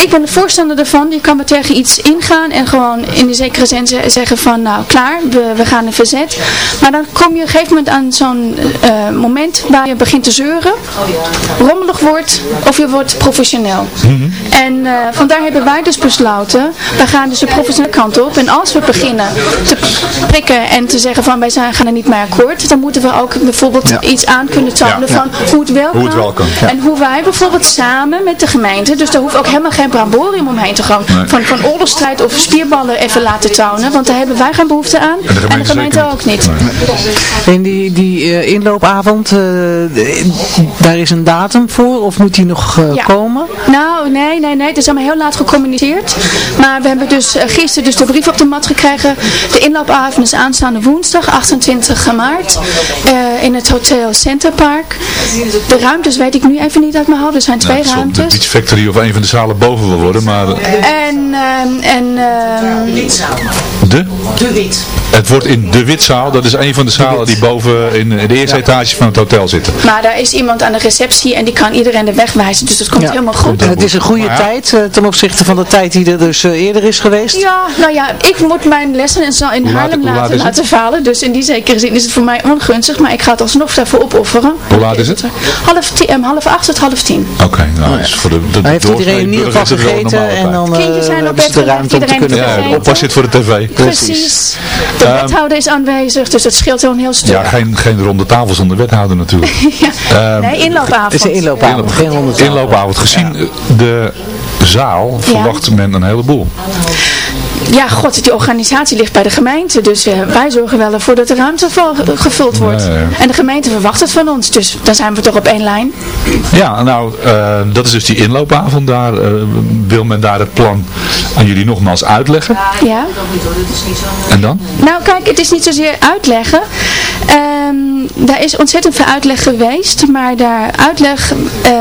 ik ben de voorstander ervan. Je kan maar tegen iets ingaan en gewoon in de zekere zin ze- zeggen van nou klaar, we, we gaan in verzet. Maar dan kom je op een gegeven moment aan zo'n eh, moment waar je begint te zeuren, rommelig wordt of je wordt professioneel. En eh, vandaar hebben wij dus besloten, wij gaan dus de professionele kant op. En als we beginnen te prikken en te zeggen van wij zijn, gaan er niet mee akkoord, dan moeten we ook bijvoorbeeld Ja. iets aan kunnen tonen Ja, ja. van hoe het wel Hoe het kan. wel kan, ja. En hoe wij bijvoorbeeld samen met de gemeente, dus daar hoeft ook helemaal geen bramborium omheen te gaan, Nee. van, van oorlogsstrijd of spierballen even laten tonen, want daar hebben wij geen behoefte aan en de gemeente, ook niet. En die, die eh, inloopavond, eh, daar is een datum voor of moet die nog eh, Ja. komen? Nou, nee, nee, nee. Het is allemaal heel laat gecommuniceerd. Maar we hebben dus gisteren dus de brief op de mat gekregen. De inloopavond is aanstaande woensdag, 28 maart. eh, in het Hotel Centerpark. De ruimtes weet ik nu even niet uit mijn hoofd. Er zijn twee Nou, zal de ruimtes. Beach Factory of een van de zalen boven wil worden, maar En, ehm, en ehm, de? De Wit. Het wordt in de Witzaal, dat is een van de zalen die boven in de eerste etage van het hotel zitten. maar daar is iemand aan de receptie en die kan iedereen de weg wijzen. Dus dat komt helemaal goed. En het is een goede Maar tijd eh, ten opzichte van de tijd die er dus eh, eerder is geweest. Ja, nou ja, ik moet mijn lessen in, in laat- Haarlem laat laten, laten falen. Dus in die zekere zin is het voor mij ongunstig. Maar ik ga het alsnog daarvoor opofferen. Hoe laat is het? Half, tien, eh, half acht tot half tien. Oké, nou, is voor de, de, Dan heeft iedereen in wel gegeten en dan Kindjes zijn op bed de gelegd, ruimte om te iedereen kunnen. Ja, oppas zit voor de tv. Precies. De Ehm, wethouder is aanwezig, dus dat scheelt wel een heel stuk. Ja, geen, geen ronde tafel zonder wethouder natuurlijk. Ja. Ehm, nee, inloopavond. Het is een inloopavond, geen honderd. Inloopavond. Gezien de zaal verwacht men een heleboel. Ja, god, die organisatie ligt bij de gemeente. Dus eh, wij zorgen wel ervoor dat de ruimte vol- gevuld wordt. Ja, ja, ja. En de gemeente verwacht het van ons. Dus dan zijn we toch op één lijn. Ja, nou, eh, dat is dus die inloopavond. Daar eh, wil men daar het plan aan jullie nogmaals uitleggen. Ja. En dan? Nou kijk, het is niet zozeer uitleggen. Ehm, daar is ontzettend veel uitleg geweest, maar daar uitleg eh,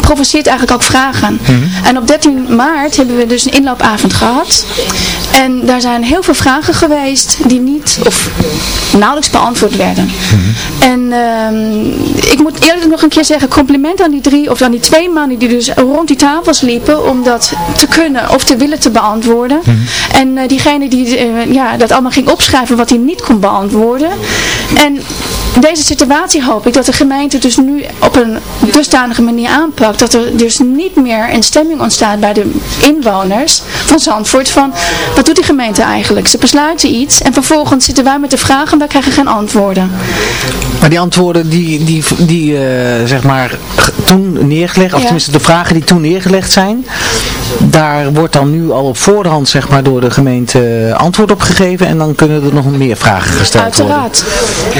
provoceert eigenlijk ook vragen. En op 13 maart hebben we dus een inloopavond gehad. En daar zijn heel veel vragen geweest die niet of nauwelijks beantwoord werden. En ehm, ik moet eerlijk nog een keer zeggen, compliment aan die drie of aan die twee mannen die dus rond die tafels liepen om dat te kunnen of te willen te beantwoorden. En eh, diegene die eh, ja, dat allemaal ging opschrijven wat hij niet kon beantwoorden. En deze situatie hoop ik dat de gemeente dus nu op een dusdanige manier aanpakt. Dat er dus niet meer een stemming ontstaat bij de inwoners van Zandvoort van wat doet die gemeente eigenlijk? Ze besluiten iets en vervolgens zitten wij met de vragen en wij krijgen geen antwoorden. Maar die antwoorden die, die, die eh, zeg maar toen neergelegd, of Ja. tenminste de vragen die toen neergelegd zijn, daar wordt dan nu al op voorhand zeg maar door de gemeente antwoord op gegeven en dan kunnen er nog meer vragen gesteld worden. Uiteraard.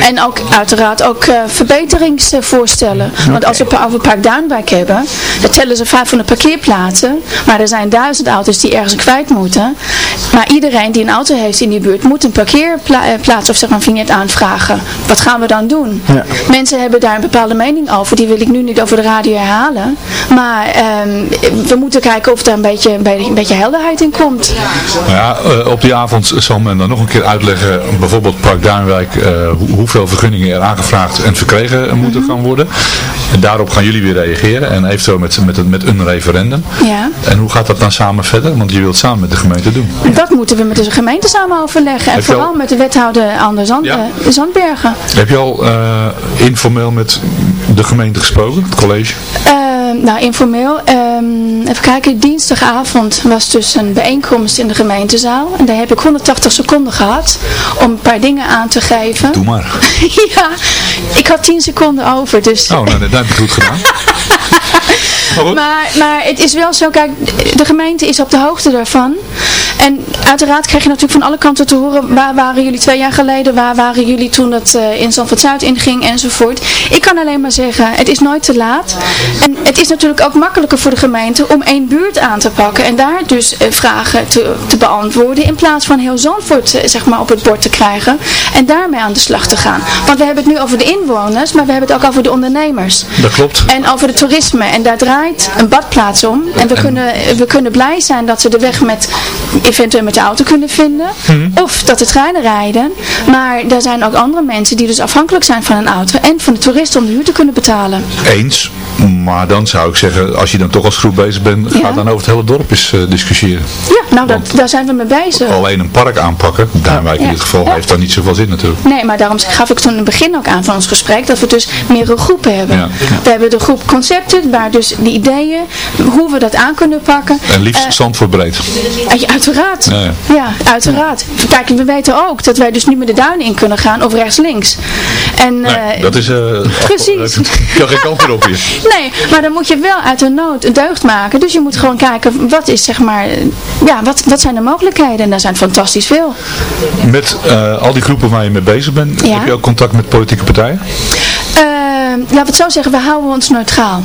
En ook uiteraard ook eh, verbeteringsvoorstellen. Want als we over Park Duinwijk hebben, dan tellen ze 500 parkeerplaatsen. Maar er zijn duizend auto's die ergens kwijt moeten. Maar iedereen die een auto heeft in die buurt moet een parkeerplaats of zeg maar een vignet aanvragen. Wat gaan we dan doen? Ja. Mensen hebben daar een bepaalde mening over. Die wil ik nu niet over de radio herhalen. Maar ehm, we moeten kijken of er een beetje, een beetje, helderheid in komt. Nou ja, eh, op die avond zal men dan nog een keer uitleggen, bijvoorbeeld Park Duinwijk, eh, hoe- hoeveel vergunningen er aangevraagd en verkregen eh, moeten gaan worden. En daarop gaan jullie weer reageren en eventueel met, met, een- met een referendum. Ja. En hoe gaat dat dan samen verder? Want je wilt het samen met de gemeente doen. Dat moeten we met de gemeente samen overleggen. En Heb vooral al- met de wethouder Anders Zand, Ja. eh, Zandbergen. Heb je al eh, informeel met de gemeente gesproken, het college? Ehm, nou, informeel. ehm, even kijken, dinsdagavond was dus een bijeenkomst in de gemeentezaal. En daar heb ik 180 seconden gehad om een paar dingen aan te geven. Doe maar. ja, ik had 10 seconden over, dus... Oh, nou, dat heb je goed gedaan. Maar, maar het is wel zo, kijk, de gemeente is op de hoogte daarvan. En uiteraard krijg je natuurlijk van alle kanten te horen, waar waren jullie twee jaar geleden, waar waren jullie toen het eh, in Zandvoort Zuid inging enzovoort. Ik kan alleen maar zeggen, het is nooit te laat. En het is natuurlijk ook makkelijker voor de gemeente om één buurt aan te pakken en daar dus eh, vragen te, te beantwoorden in plaats van heel Zandvoort eh, zeg maar op het bord te krijgen en daarmee aan de slag te gaan. Want we hebben het nu over de inwoners, maar we hebben het ook over de ondernemers. Dat klopt. En over het toerisme. En daar draait een badplaats om. En we, kunnen, we kunnen blij zijn dat ze de weg met, eventueel met de auto kunnen vinden. Of dat de treinen rijden. Maar er zijn ook andere mensen die dus afhankelijk zijn van een auto. En van de toeristen om de huur te kunnen betalen. Eens. Maar dan zou ik zeggen, als je dan toch als groep bezig bent, ga Ja. dan over het hele dorp eens eh, discussiëren. Ja, nou dat, daar zijn we mee bezig. Alleen een park aanpakken, Duinwijk in Ja. dit geval, Ja. heeft daar niet zoveel zin natuurlijk. Nee, maar daarom gaf ik toen in het begin ook aan van ons gesprek dat we dus meerdere groepen hebben. We hebben de groep concepten, waar dus de ideeën, hoe we dat aan kunnen pakken. En liefst Eh, Zandvoort breed. Ah, uiteraard. Ja, ja. Ja, uiteraard. Kijk, we weten ook dat wij dus niet meer de duinen in kunnen gaan of rechts-links. En, Nee, eh, dat is... eh precies. Ik kan geen kant meer op hier. Nee, maar dan moet je wel uit de nood een deugd maken. Dus je moet gewoon kijken, wat is zeg maar, ja, wat, wat zijn de mogelijkheden? En daar zijn fantastisch veel. Met al die groepen waar je mee bezig bent, Ja. heb je ook contact met politieke partijen? Eh, laten we het zo zeggen, we houden ons neutraal.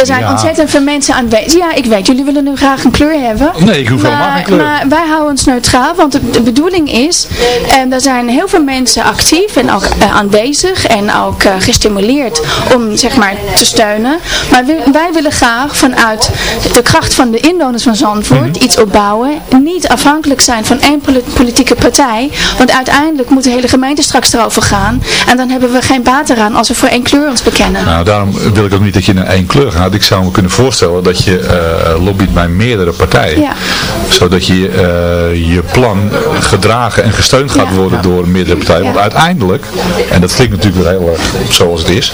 Er zijn Ja. ontzettend veel mensen aanwezig. Ja, ik weet, jullie willen nu graag een kleur hebben. Nee, ik hoef helemaal geen kleur. Maar wij houden ons neutraal, want de, de bedoeling is, en er zijn heel veel mensen actief en ook eh, aanwezig en ook eh, gestimuleerd om zeg maar te steunen. Maar wij, wij willen graag vanuit de kracht van de inwoners van Zandvoort Mhm. iets opbouwen. Niet afhankelijk zijn van één poli- politieke partij, want uiteindelijk moet de hele gemeente straks erover gaan. En dan hebben we geen baat eraan als we voor één kleur ons bekennen. Nou, daarom wil ik ook niet dat je één kleur gaat. Ik zou me kunnen voorstellen dat je eh lobbyt bij meerdere partijen. Ja. Zodat je eh, je plan gedragen en gesteund gaat worden door meerdere partijen. Want uiteindelijk, en dat klinkt natuurlijk weer heel erg zoals het is,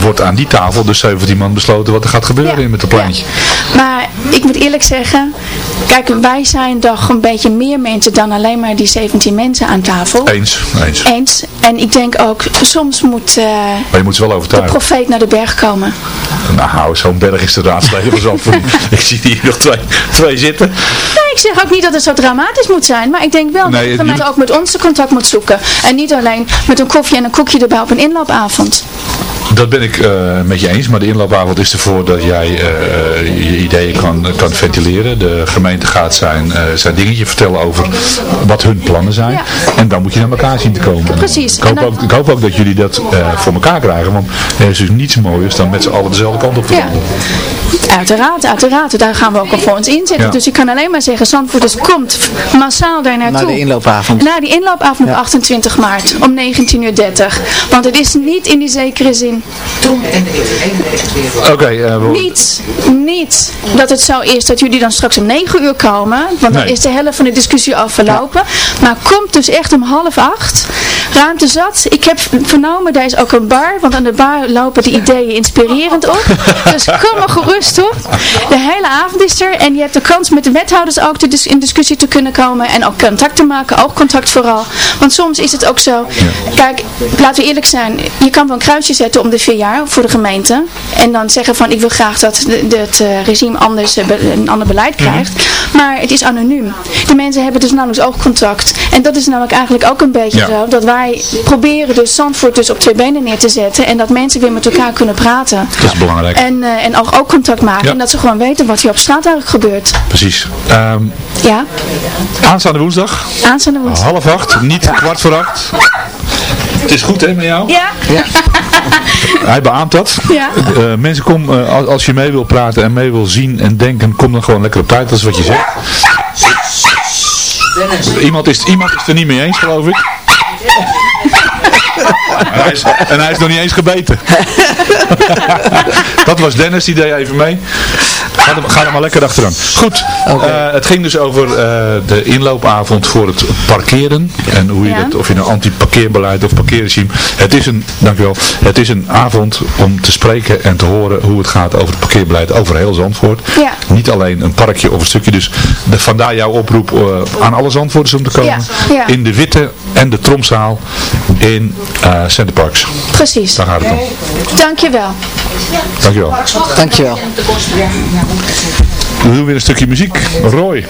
wordt aan die tafel dus 17 man besloten wat er gaat gebeuren met het plantje. Maar ik moet eerlijk zeggen, kijk, wij zijn toch een beetje meer mensen dan alleen maar die 17 mensen aan tafel. Eens, eens. Eens. En ik denk ook, soms moet eh, Maar je moet ze wel de overtuigen. profeet naar de berg komen. Nou, zo'n berg is de raadsleden van Zandvoort. Ik zie hier nog twee, twee zitten. Nee, ik zeg ook niet dat het zo dramatisch moet zijn, maar ik denk wel Nee, dat de gemeente ook met ons contact moet zoeken. En niet alleen met een koffie en een koekje erbij op een inloopavond. Dat ben ik eh, met je eens, maar de inloopavond is ervoor dat jij eh, je ideeën kan, kan ventileren. De gemeente gaat zijn, eh, zijn dingetje vertellen over wat hun plannen zijn. En dan moet je naar elkaar zien te komen. Precies. Ik hoop, En dan- ook, ik hoop ook dat jullie dat eh, voor elkaar krijgen, want er is dus niets mooiers dan met z'n allen dezelfde kant op te Ja. Uiteraard, uiteraard. Daar gaan we ook al voor ons inzetten. Ja. Dus ik kan alleen maar zeggen, Zandvoorters komt massaal daar naartoe. Naar de inloopavond. Na die inloopavond op 28 maart om 19.30 uur. Want het is niet in die zekere zin. Oké, eh, we- Niet, niet dat het zo is dat jullie dan straks om 9 uur komen. Want dan Nee. is de helft van de discussie al verlopen. Maar komt dus echt om half acht. Ruimte zat. Ik heb vernomen, daar is ook een bar. Want aan de bar lopen de ideeën inspirerend op. dus kom er gerust op. De hele avond is er. En je hebt de kans met de wethouders ook te dis- in discussie te kunnen komen. En ook contact te maken. Oogcontact vooral. Want soms is het ook zo. Kijk, laten we eerlijk zijn. Je kan wel een kruisje zetten om de vier jaar voor de gemeente. En dan zeggen van ik wil graag dat het eh, regime anders, eh, een ander beleid krijgt. Maar het is anoniem. De mensen hebben dus nauwelijks oogcontact. En dat is namelijk eigenlijk ook een beetje Ja. zo. Dat wij proberen dus Zandvoort dus op twee benen neer te zetten. En dat mensen weer met elkaar kunnen praten. dat is belangrijk. En, eh, en ook, ook contact maken. Ja. En dat ze gewoon weten wat hier op straat eigenlijk gebeurt. Precies. Ehm, Ja, aanstaande woensdag, aanstaande woensdag. half acht, niet kwart voor acht. Het is goed hè met jou? Ja. Hij beaamt dat. Ja. Eh, mensen, kom, eh, als, als je mee wil praten en mee wil zien en denken, kom dan gewoon lekker op tijd. Dat is wat je zegt. Iemand is, iemand is het er niet mee eens, geloof ik. En hij, is, en hij is nog niet eens gebeten. dat was Dennis, die deed even mee. Ga er, ga er maar lekker achteraan. Goed, eh, het ging dus over eh, de inloopavond voor het parkeren. En hoe je Ja. dat, of je een anti-parkeerbeleid of parkeerregime. Het is een, dankjewel, het is een avond om te spreken en te horen hoe het gaat over het parkeerbeleid over heel Zandvoort. Ja. Niet alleen een parkje of een stukje. Dus de, vandaar jouw oproep eh, aan alle Zandvoorters om te komen. Ja, ja. In de Witte en de Tromzaal in eh Center Parks. Precies. Daar gaat het om. Dankjewel. Dankjewel. Dankjewel. We doen weer een stukje muziek. Roy.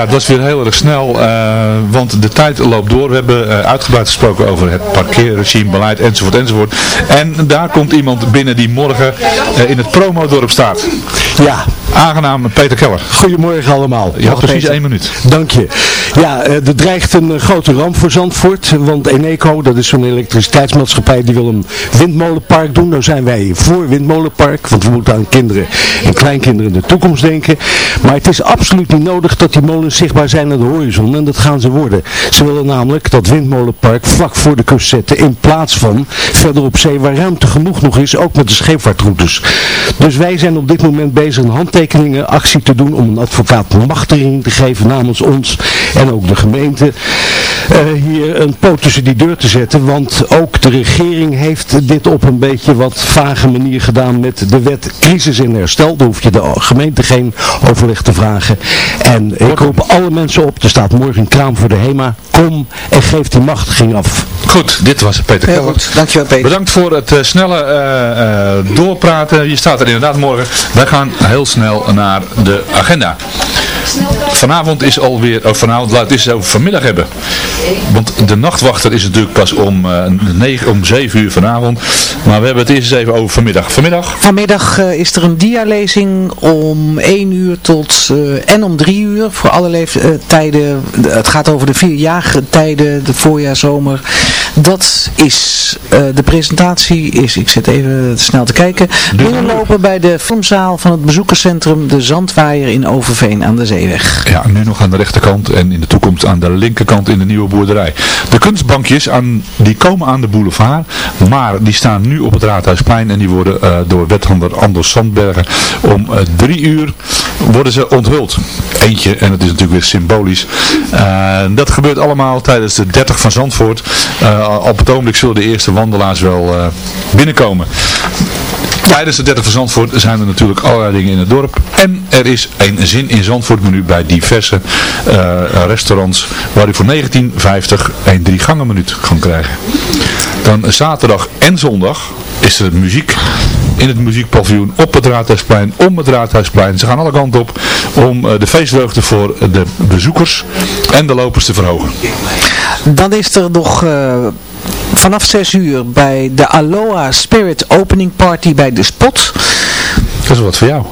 Ja, het was weer heel erg snel, eh, want de tijd loopt door. We hebben eh, uitgebreid gesproken over het parkeerregime, beleid enzovoort enzovoort. En daar komt iemand binnen die morgen eh, in het promodorp staat. Ja. Aangenaam, Peter Keller. Goedemorgen allemaal. Je had precies één minuut. Dank je. Ja, eh, er dreigt een eh, grote ramp voor Zandvoort. Want Eneco, dat is zo'n elektriciteitsmaatschappij, die wil een windmolenpark doen. Nou zijn wij voor windmolenpark, want we moeten aan kinderen en kleinkinderen in de toekomst denken. Maar het is absoluut niet nodig dat die molens zichtbaar zijn aan de horizon. En dat gaan ze worden. Ze willen namelijk dat windmolenpark vlak voor de kust zetten. In plaats van verder op zee waar ruimte genoeg nog is, ook met de scheepvaartroutes. Dus wij zijn op dit moment bezig een handtekeningen actie te doen om een advocaat machtiging te geven namens ons en ook de gemeente. eh, hier een poot tussen die deur te zetten. Want ook de regering heeft dit op een beetje wat vage manier gedaan met de wet crisis en herstel. Daar hoef je de gemeente geen overleg te vragen. En ik roep alle mensen op, er staat morgen een kraam voor de HEMA. Kom en geef die machtiging af. Goed, dit was Peter Heel Keller. goed, dankjewel Peter. Bedankt voor het eh, snelle eh, eh, doorpraten. Je staat er inderdaad morgen. Wij gaan heel snel naar de agenda. Vanavond is alweer, oh, vanavond laat het eens over vanmiddag hebben. Want de nachtwachter is natuurlijk pas om, 9, om 7 uur vanavond. Maar we hebben het eerst eens even over vanmiddag. Vanmiddag? Vanmiddag eh, is er een dialezing om 1 uur tot eh, en om 3 uur voor alle leeftijden. Het gaat over de vier jaargetijden, de voorjaar, zomer. Dat is, de presentatie is, ik zit even snel te kijken, binnenlopen bij de filmzaal van het bezoekerscentrum De Zandwaaier in Overveen aan de Zeeweg. Ja, nu nog aan de rechterkant en in de toekomst aan de linkerkant in de nieuwe boerderij. De kunstbankjes aan, die komen aan de boulevard, maar die staan nu op het Raadhuisplein en die worden eh, door wethouder Anders Sandbergen om eh, drie uur worden ze onthuld. Eentje, en het is natuurlijk weer symbolisch. Eh, dat gebeurt allemaal tijdens de 30 van Zandvoort. Op het ogenblik zullen de eerste wandelaars wel binnenkomen. Tijdens de 30 van Zandvoort zijn er natuurlijk allerlei dingen in het dorp. En er is een zin in Zandvoort menu bij diverse eh, restaurants waar u voor 19,50 een drie gangen minuut kan krijgen. Dan zaterdag en zondag is er muziek in het muziekpaviljoen op het Raadhuisplein, om het Raadhuisplein. Ze gaan alle kanten op om eh, de feestvreugde voor de bezoekers en de lopers te verhogen. Dan is er nog eh, vanaf 6 uur bij de Aloha Spirit Opening Party bij de Spot. Dat is wat voor jou.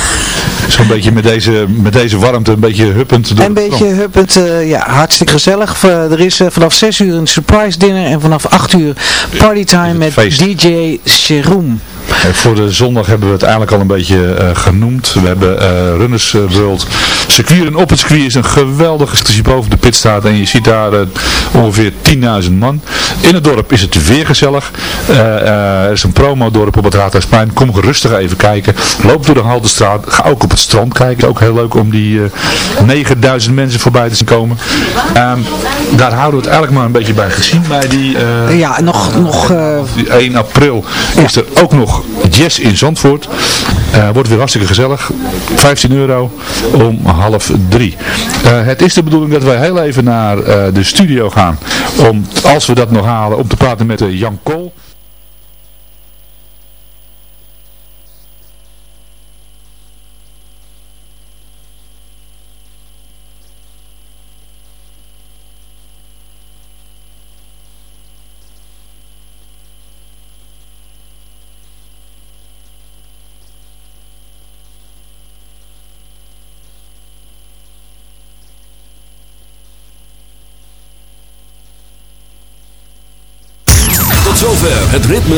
Zo'n beetje met deze, met deze warmte, een beetje huppend. Door Een beetje huppend, eh, ja, hartstikke gezellig. Eh, er is eh, vanaf 6 uur een surprise dinner en vanaf 8 uur partytime met DJ Sheroom. Voor de zondag hebben we het eigenlijk al een beetje eh, genoemd. We hebben eh, Runners eh, World. Circuit en op het circuit is een geweldig als je boven de pit staat en je ziet daar ongeveer 10.000 man. In het dorp is het weer gezellig. Er is een promodorp op het Raadhuisplein. Kom rustig even kijken. Loop door de Haltestraat. Ga ook op het strand kijken. Het is ook heel leuk om die eh 9000 mensen voorbij te zien komen. Ehm, daar houden we het eigenlijk maar een beetje bij gezien bij die... Ja, nog, nog die 1 april is er ook nog jazz in Zandvoort. Eh, wordt weer hartstikke gezellig. 15 euro om half drie. Eh, het is de bedoeling dat wij heel even naar eh, de studio gaan. Om, als we dat nog halen, om te praten met Jan Kool. Tot zover het ritme